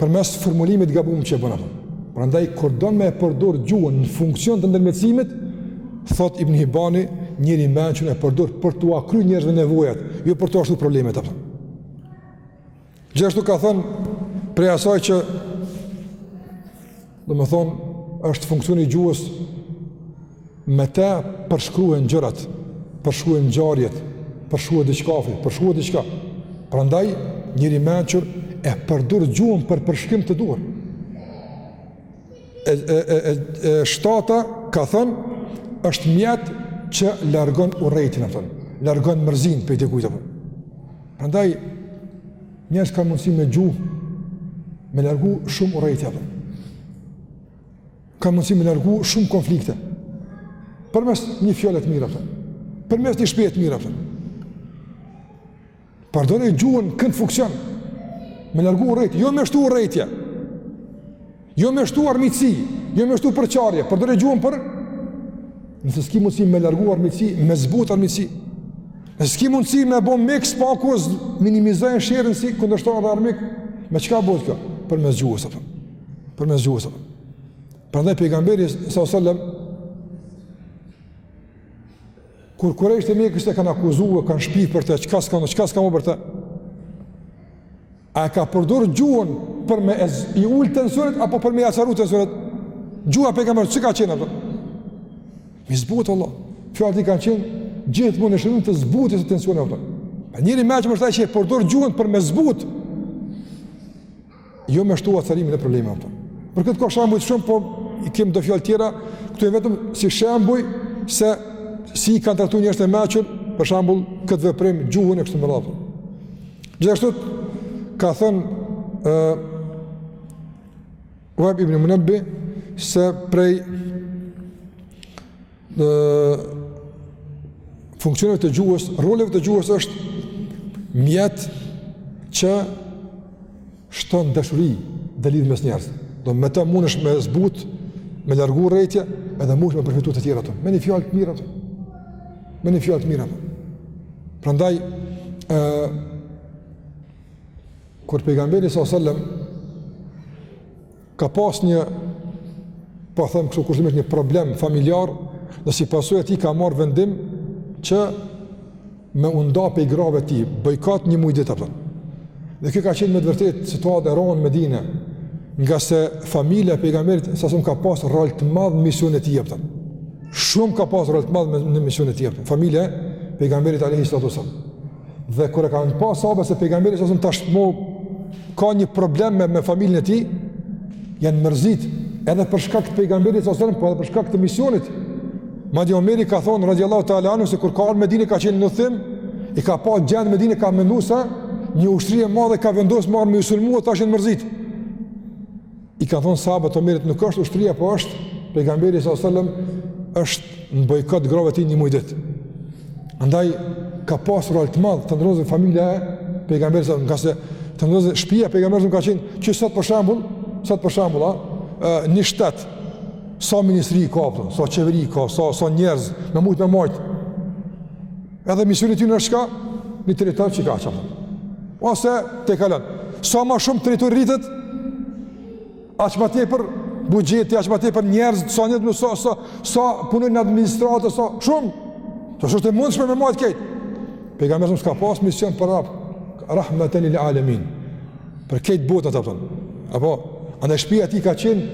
përmes formulimit të gabuar që e bën, a kupton. Prandaj kur don me e përdor gjuhën në funksion të ndërmjetësimit, thot Ibn Hibani, njeri i mençun e përdor për t'ua kry njerëzve nevojat, jo për t'ua shtu problemet, a kupton. Gjithashtu ka thënë prej asaj që domethënë është funksioni i gjuhës Me të përshkruhen gjërat, përshkruhen ngjarjet, përshkruhet diçkafi, përshkruhet diçka. Prandaj njeri i mençur e përdor gjuhën për përshkrim të duhur. E, e, e, e, e shtata ka thënë, është mjet që largon urrejtjen, a kupton, largon mërzinë prej dikujt. Prandaj, njerëz ka mundësi me gjuhë, me largu shumë urrejtje, a kupton, Kanë mundësi me largu shumë konflikte. Përmes një fjale t'mirë, apo, përmes një shprehje t'mirë, apo. Përdore gjuhën n'kët funksion. Me largu urrejtje, jo me shtu urrejtje. Jo me shtu armiqësi, jo me shtu përçarje. Përdore gjuhën për... Nëse s'ki mundësi me largu armiqësi, me zbut armiqësi. Nëse s'ki mundësi me bo mik, s'paku minimizoja sherrin si kundërshtar dhe armik, me çka bohet kjo? Përmes gjuhës, a kupton. përmes gjuhës. Prandaj pejgamberi sallallahu alajhi wasallam kur kurejshët e Mekës e kanë akuzu, kanë shpif për të çka s'ka, çka s'ka më për të. A e ka përdor gjuhën për me ë, i ulë tensionet, apo për me i acaru tensionet? Gjuha e pejgamberit çka ka qenë, a kupton? Me i zbutë. Fjala e tij ka qenë gjithmonë në shërbim të zbutjes së tensioneve, a kupton. Njeri i mençëm është ai që e përdor gjuhën për me zbutë, Jo me shtu acarimin e problemit, a kupton. Për këtë ka shembuj të shumë, po i kem do fjalë tjera, këtu e vetëm si shembuj se si i kanë trajtu njerëzit e mençëm, për shembull këtë veprim gjuhën e kështu me radhë. Gjithashtu ka thënë ë Vehb ibn Munebbih se prej Funksioneve të gjuhës, roleve të gjuhës është mjet që shton dashuri dhe lidh mes njerëz. Do me thënë mundesh me zbut, me largu urrejtje, edhe mundesh me përfitu të tjerët, a kupton. Me një fjalë të mirë, a kupton. Me një fjalë të mirë, a kupton. Prandaj ë kur pejgamberi sallallahu alajhi wasallam Ka pas një, po them kështu kushtimisht një problem familjar, në si pasojë e tij ka marr vendim që me u nda pej grave tij, bojkot një muaj ditë, a kupton. Dhe kjo ka qenë me të vërtetë situatë e rëndë në Medinë, ngase familja e pejgamberit sallallahu alajhi wasallam ka pas rol të madh në misionin e tij, a kupton. Shumë ka pas rol të madh në misionin e tij, a kupton. Familja e pejgamberit alayhis salatu sallam. Dhe kur e kanë pa sahabët se pejgamberi sallallahu alajhi wasallam tashmë ka një problem me, me familjen e tij, janë mërzit edhe për shkak të pejgamberit sallallahu alajhi wasallam, por edhe për shkak të misionit. Madje Omeri ka thon radhiyallahu ta'ala anhu se kur ka ardhur në Medinë ka qenë në udhëtim, i ka pa gjind në Medinë ka menduar se një ushtri e madhe ka vendos me ardh me sulmu, tash janë mërzit. I kanë thonë sahabët Omerit, nuk është ushtria, po është pejgamberi sallallahu alajhi wasallam është në bojkot grave tij një muaj ditë. Andaj ka pasur rol të madh, të nderuar, familja e pejgamberit sallallahu alajhi wasallam, ngase, të nderuar, shtëpia e pejgamberit ka qenë që sot për shembull, sot për shembull, a, një shtet sa ministri i ka, a kupton, sa qeveri i ka, sa sa njerëz, me mujt me majtë. Edhe misioni i tyne është çka, një territor që ka, a kupton. Ose te kalon. Sa ma shumë territori rritet, aq ma tepër buxheti, aq ma tepër njerëz, sa njët më sa, sa, sa punojnë në administratë, sa shumë. Ose s'është e mundshme me majtë kejtë. Pejgamberi sallallahu alajhi wasallam s'ka pas mision për arabë. Rahmeten lil alemin. Për kejtë botën, a kupton. Apo, andaj shpia e tij ka qenë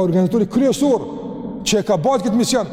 organizatori kryesor që e ka bajtë këtë mision.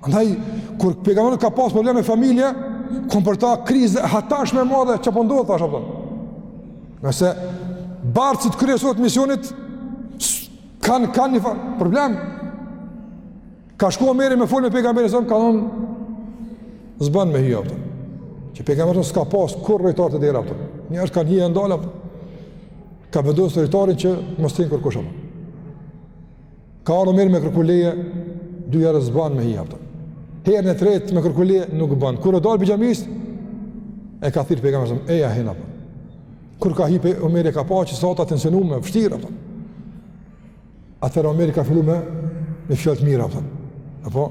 Andaj, kur pejgamberi ka pas problem me familje, kon për ta krizë hatashme e madhe, çka po ndodh tash, a kupton. Nëse bartësit kryesorë të misionit, kanë kanë një farë, problem. Ka shku Omeri me folë me pejgamberin sallallahu alajhi wasallam, ka thënë, s'ban me hi, a kupton. Që pejgamberi s'ka pas kurrë rojtar te dera, a kupton. Njerëzit kanë hi e dalë, a kupton. Ka vendosë rojtarin që mos t'hin kërkush, a kupton. Ka arë mirë me kërku leje, dy herë zbanë me hi aftë. Herën e tretë me kërku leje, nuk banë. Kërë dalë për gjamis, e ka thirë pejgamë sëmë, eja hina për. Kërë ka hi për Omeri e ka pa që sata të nësenu me, fështirë aftë. Atërë Omeri ka fillu me, me fjallë të mirë aftë. Apo?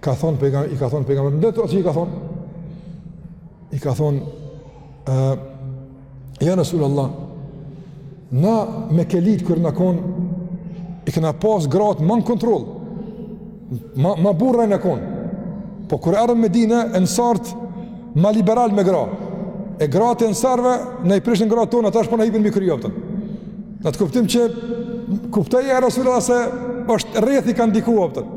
Ka thonë pejgamberit, i ka thonë pejgamberit, ndër ato që i ka thonë, i ka thonë, uh, ja Resulallah, na mekelitë kur jena konë, i kena pas gratë ma në kontrol, ma, ma burra jena konë, po kur erdhëm n'Medine, ensarët ma liberal me gra, e gratë e ensarëve, na i prishën gratë tona, e tash po na hipin mi kry, a kupton. Në atë kuptim që, kuptoje Resulallah se është rrethi ka ndiku, a kupton.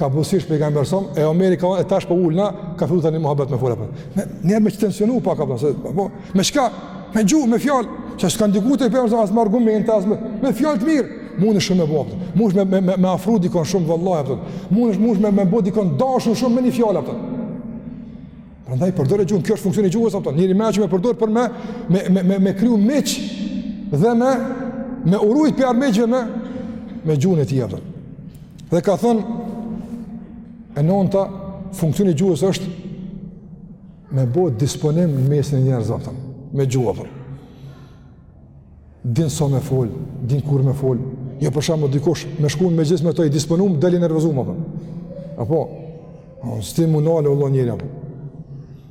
ka buzëqesh pejgamberi e Omeri ka e tash po ulna, ka filluar tani muhabet me fola. Ne ne me tensionu pa ka pasë. Po, po me çka? Me gjuhë, me fjalë. Sa s'kan dikut e pejgamber as me argumente as me me fjalë të mirë. Mundesh shumë me bo. Mundesh me me me afru dikon shumë vallahi atë. Mundesh mundesh me me bo dikon t'dashur shumë me një fjalë atë. Prandaj përdore gjuhën, kjo është funksioni i gjuhës atë. Njeri i mençëm e përdor për me me me me, me kriju miq dhe me me u rujt prej armiqve me me gjuhën e tij, a kupton. Dhe ka thënë, e nënta, funksioni i gjuhës është me bo disponim në mesin e njerëzve, a kupton, me gjuhë apo. Din sa me fol, din kur me fol. Jo për shembull dikush, me shku me nejt me to i disponum, del i nervozum, a kupton. Apo, o, s'di m'u nalë, u lodh njeri apo.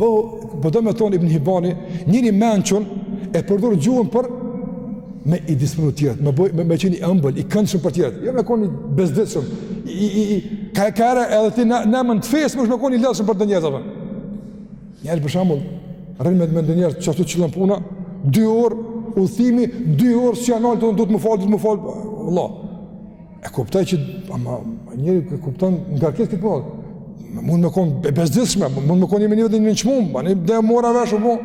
Po, po do me thonë Ibn Hibani, njeri i mençëm e përdor gjuhën për me i disponu tjerët, me, me, me qenë i ëmbël, i këndshëm për tjerët, jo me kon i bezdisshëm, i, i, i, krekare edhe ti në, emën të fesë, mos me kon i lodhshëm për do njerëz, apo. Njeri për shembull, rrin me do njerëz që ashtu t'qëllon puna, dy orë udhëtimi, dy orë, s'e ja nalë, të do të më falë, do të më falë, Allah. E kuptoj që ama njeri që kupton nga këtë këtë punë. Mund të kon i bezdisshëm, mund të kon një mënyrë të një çmum, tani dhe mora vesh u bë.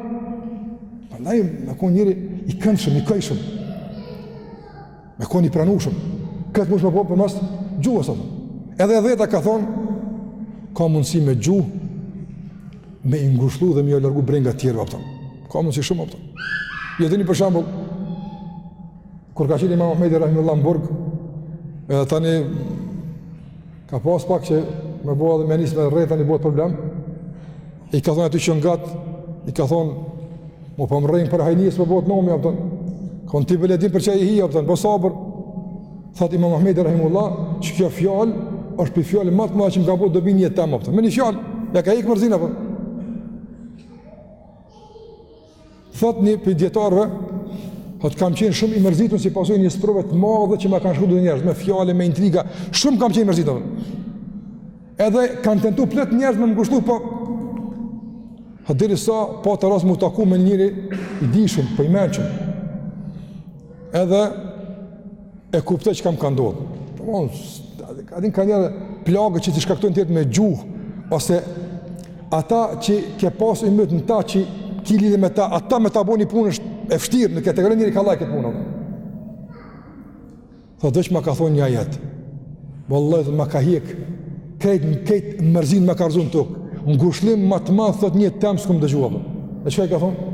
Prandaj me kon njeri i këndshëm, i këndshëm. Me kon i pranueshëm. Këtë mundesh me bo përmes gjuhës atë. Edhe e dheta ka thon ka mundësi me gjuhë me i ngushllu dhe me i largu brengat tjerëve, a kupton. Ka mundësi shumë, a kupton. Shiheni për shembull, Kur ka qenë Imam Ahmedi Rahimullah në burg, edhe tani ka pas pak që me bua dhe me njësë me rreh tani bohet problem, i ka thonë aty që ngat, i ka thonë, mu po më rrehin për hajni e s'më bohet nomi, a kupton, ka ti bële din për që ke hi, a kupton, bo sabër, thot Imam Ahmedi Rahimullah, që kjo fjalë, është prej fjalëve ma t'mdha që më ka bo dobi n'jetë teme, a kupton, me një fjalë, ja ka hekë mërzinë, a kupton, Thot një prej dijetarëve, thot kam qenë shumë i mërzitun si pasojë e një sprove të madhe që ma kanë shkaktu do njerëz, me fjalë, me intriga, shumë kam qenë i mërzitun. Edhe kanë tentu plot njerëz me më ngushllu, po... Thot derisa, pata rast m'u taku me një njeri, jo i dijshëm, po i mençëm. Edhe e kuptoj që kam, ka ndodhë. A din ka njerëz plagë që t'i shkaktojnë tjerët me gjuhë, ose ata që ke pasë i mëtë në ta që ki lidhe me ta, ata me ta bo një punë është e vështirë, në këtë e gërë njëri ka lajë këtë punë. Thotë veç ma ka thonë një jetë, vallahi ma ka hjekë, krejtë në krejtë mërzin ma ka rëzunë të ukë, ngushllim ma të madh, thot një tem s'kum dëgjua. Çka i ka thonë?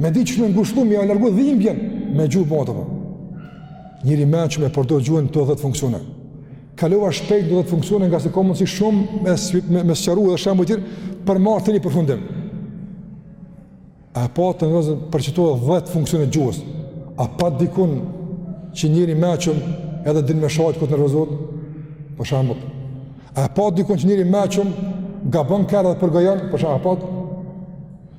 Me di që me ngushllu, me ia largu dhimbjen me gjuhë botë. Njeri i mençëm e përdor gjuhën te dhjetë funksione. Kalova shpejt në dhjetë funksione ngase ka mundësi shumë me, me, me sqaru edhe shembuj tjerë po marr te një përfundim. A patë në rëzën prej këtyre dhjetë funksioneve gjuhës. A patë dikun që njeri i mençëm edhe din me shajtë këtë nervozohet? Për shembull. A patë dikun që njeri i mençëm gabon kur e përgojon? Për shembull. A patë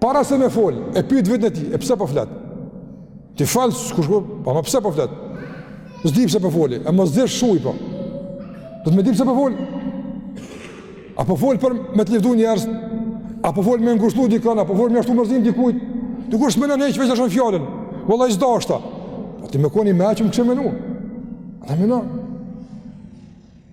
Para se me fol, e pyet vetën e tij, e pse po flet? Ti fal kush po, po më pse po flet? S'di pse po foli, e masi s'di, shuj pra. Duhet me di pse po fol. A po fol për me të lavdu njerëz, a po fol me ngushllu dikon, a po fol me ia shtu mërzinë dikujt. Dikush menon kur e lëshon fjalën? Vallahi s'dashta. Po ti me konë i mençëm ke menu. Ata menon.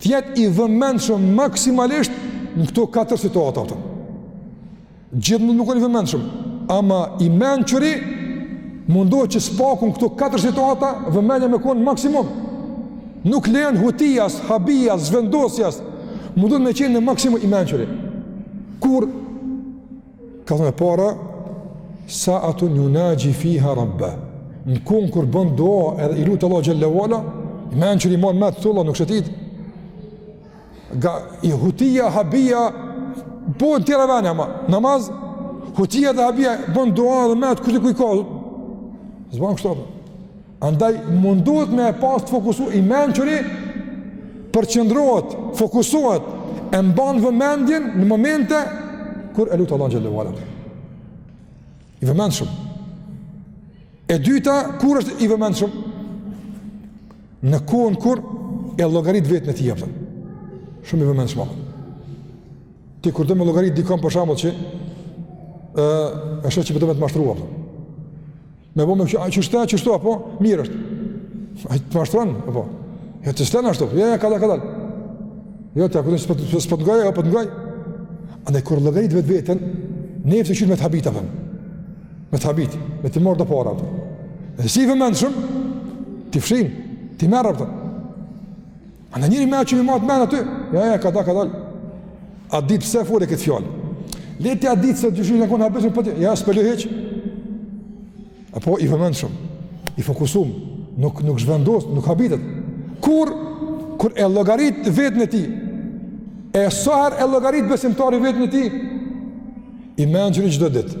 të jetë i vëmendshëm maksimalisht në këto katër situata ato. Gjithë mundohet me konë i vëmendshëm, ama i mençuri mundohet që së paku n' këto katër situata vëmendja me konë maksimum. Nuk lejon hutijas, habijas, zvendosjas, mundohet me qenë në maksimum i mençuri. Kur Ka thënë e para, saatun junaxhi fiha rabbehu, në kohën kur bën dua edhe i lutë Allahun xhele ve ala, i mençuri i mbanë mendtë tubë nuk shëtit, ka ai hutia, habia, po në tjera vene, ama namaz, hutia dhe habia, bën dua edhe mendtë kush e di ku i ka, s'bën kështu apo, Andaj mundohet me e pasë të fokusu, i mençuri përqendrohet, fokusohet, e mban vëmendjen në momente kur e lutë Allahun xhele ve ala. I vëmendshëm. E dyta, kur është i vëmendshëm? Në kohën kur e llogarit veten e tij, a kupton. Shumë i vëmendshëm. Ti kur do me llogarit dikon për shembull që e, e sheh që po do me të mashtru, a kupton. Me bo me kështu, ai qështu, ai qështu, a po, mirë është. Ai të mashtron, apo. Jo, ti s'e len ashtu, jo, jo, kadal, kadal. Jo, të akutin, s'po të ngoj, s'po të ngoj, s'po të ngoj. Andaj kur llogarit vetveten, nefsi don me të habit, a kupton. Me të habit, me t'i marrë do para, a kupton. Dhe s'je i vëmendshëm, t'i fshin, t'i merr, a kupton. Andaj njëri me që mi majt menë aty? Ja, ja, kadal, kadal. A di pse fole këtë fjalë? Le ti a di se të gjyshirë në konë habitshëm po ti? Ja, s'pëllë heqë. Apo, i vëmendshëm, i fokusum, nuk, nuk zhvendoset, nuk habitet. Kur, kur e llogarit veten e tij, e sa herë e llogarit besimtari veten e tij, i mençuri çdo ditë.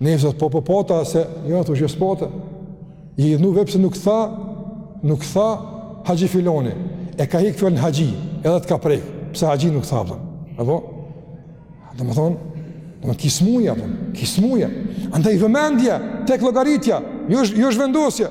Nefsat po po pota se jo ato që spota. I idhnu veç pse nuk tha, nuk tha Haxhi Filani. E ka hik fjalën Haxhi, edhe të ka prek. Pse Haxhi nuk tha apo? Apo? Domethon, ki smuja apo? Ki smuja. Andaj vëmendja tek llogaritja, jo jo zhvendosja.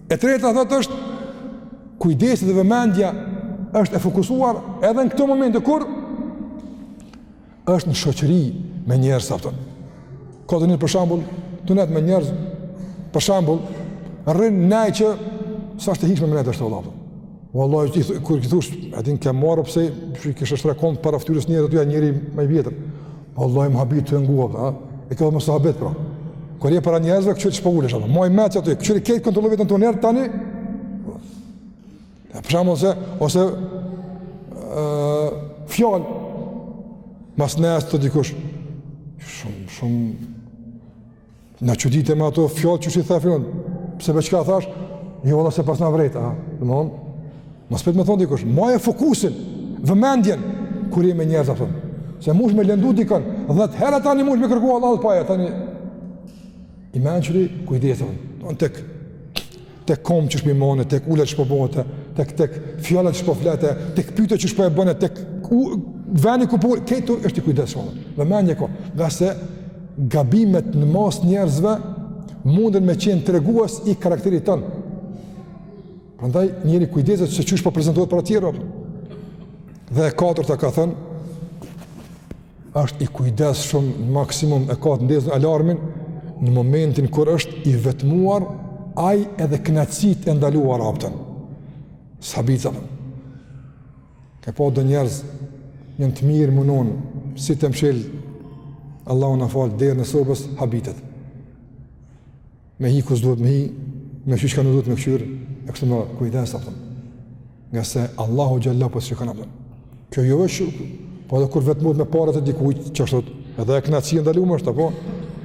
E treta thotë është kujdesi dhe vëmendja është e fokusuar edhe në këtë moment e kur është në shoqëri me njerëz apëton. Ka thënë për shembull, tu nejt me njerëz për shembull, rrin ne që s'është e hijshme me nejt shtolla. Wallahi ti kur ti thosh, a din ke marrë pse ti ke shtri komën para fytyrës njëri aty njëri më i vjetër. Wallahi më habit ngua, a? E ka mos habet pra. Kur je para njerëzve këqyr qysh po ulesh apo. Moj më aty, këtu ke kontrollu veten tonë nert tani. Ja për shembull ose ë fjalën mas nesër të dikush shumë shumë Na çudite me ato fjalë qysh i the filan. Pse be çka thash? Jo valla se pas na vret, a? Domthon, mos prit më thon dikush, maje fokusin, vëmendjen kur je me njerëz apo. Se mund me lëndu dikon, 10 herë tani mund me kërku hallall pa ja tani. I mençuri kujdeset. Don tek tek komt qysh po i mon e, tek ulja qysh po e bon e, tek, tek fjalët qysh po flet e, tek pytja qysh po e bon e, tek u, veni ku po, këtu është i kujdesshëm, dhe me një ko, ngase gabimet në mes njerëzve mundën me qenë tregues i karakterit tënd. Prandaj njeri kujdeset se qysh po prezentohet para tjerve. Dhe e katërta ka thënë, është i kujdesshëm në maksimum e ka të ndezur alarmin në momentin kur është i vetmuar ai edhe kënaqësitë e ndaluara apëton s'habitet, ka po do njerëz njën të mirë mendon si të mshel Allahu na faltë derën e sobës habitet Me hi ku s'duhet me hi, me kqyr çka nuk duhet me këqyr, e kështu më kujdes, apëton. Ngase Allahu xhel-le po shikon apëton. Kjo jo është shukë, po edhe kur vetëm me paret e dikujt, që është të, edhe e kënaqësi e ndalume është, apo,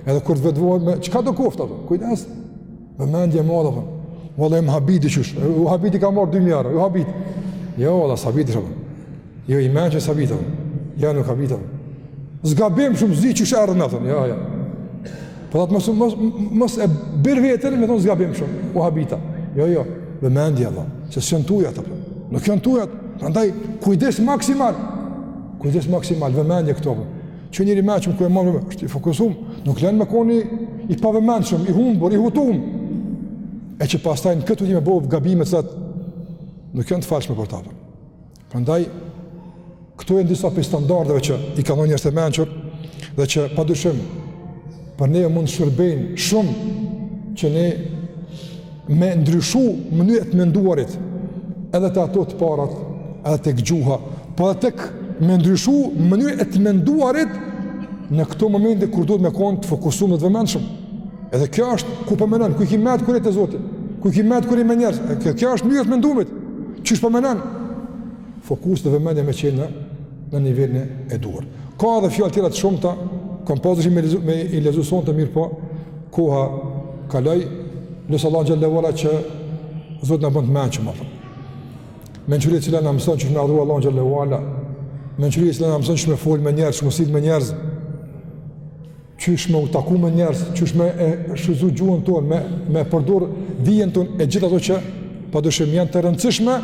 edhe kur vetëm me, çka do koftë, apëton, kujdes, me mendje më adhë, apëton. Valla më habiti qysh, u habiti ka marrë dy mijë euro, u habiti. Jo, valla, s'habitesh, apëton. Jo i menë që sa vitëm, ja nuk ka vitëm. Zgabim shumë zi që shë ardhën atëm, ja, ja. Po atë mësë, mësë, mësë e birë vetën, me thonë zgabim shumë, u habita. Jo, jo, vëmendje, se s'janë tuja ato pare. Nuk janë tuja ato pare, ndaj, kujdes maksimal. Kujdes maksimal, vëmendje te këto pare. Që njeri me që më kujë marrë, është i fokusum, nuk len me kon i pavëmendshëm, i humbur, i hutum. E që pastaj në këtë ujime bo gabimet, nuk janë të falshme për ta përë. Prandaj këto janë disa prej standardeve që i kanë dhon njerëzit e mençur dhe që padyshim për ne mund të shërbejnë shumë që ne me ndryshu mënyrën e të menduarit edhe te ato të parat edhe tek gjuha po edhe tek me ndryshu mënyrën e të menduarit në këto momente kur duhet me kon të fokusum dhe të vëmendshëm edhe kjo është ku po menon, po ku i ki mendtë kur je te Zoti ku i ki mendtë kur je me njerëz kjo, kjo është mënyra e të mendumit Qysh po menon? Fokusi dhe vëmendja me qenë në, në nivelin e duhur. Ka edhe fjalë tjera të shumta, kam pas dëshirë me, me i lexu sonte mirëpo, koha kaloi, lus Allahun xhele ue ala që Zoti na bon të mençëm, ato. Mençuri e cila na mëson qysh me adhuru Allahun xhele ue ala, mençuri e cila na mëson qysh me fol me njerëz, qysh me sill me njerëz, qysh me u taku me njerëz, qysh me e shfrytëzu gjuhën tonë, me me përdor dijen tonë e gjithë ato që padyshim janë të rëndësishme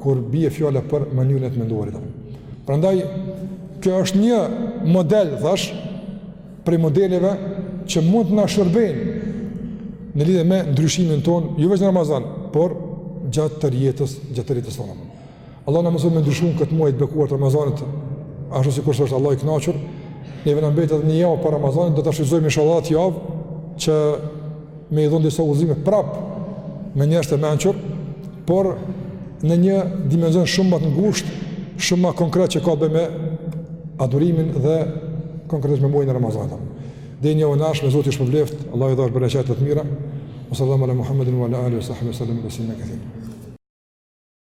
kur bie fjala për mënyrën e të menduarit. Prandaj kjo është një model thash prej modeleve që mund të na shërbejnë në lidhje me ndryshimin tonë, jo veç në Ramazan, por gjatë tërë jetës, gjatë tërë jetës tonë. Allah na mëson me ndryshu këtë muaj të bekuar të Ramazanit, ashtu sikur është Allahu i kënaqur. Neve na mbetet edhe një javë para Ramazanit, do ta shfrytëzojmë inshallah atë javë që me i dhon disa udhëzime prap me njerëz të mençur, por në një dimension shumë ma të ngushtë, shumë ma konkret që ka të bëjë me adhurimin dhe konkretisht me muajin e Ramazanit. Deri javën e ardhshme Zoti ju shpërbleftë, Allahu ju dhashtë bereqet të mira. Sallallahu ala Muhammedin wa ala alihi wa sahbihi wa sallam tasliman kathir.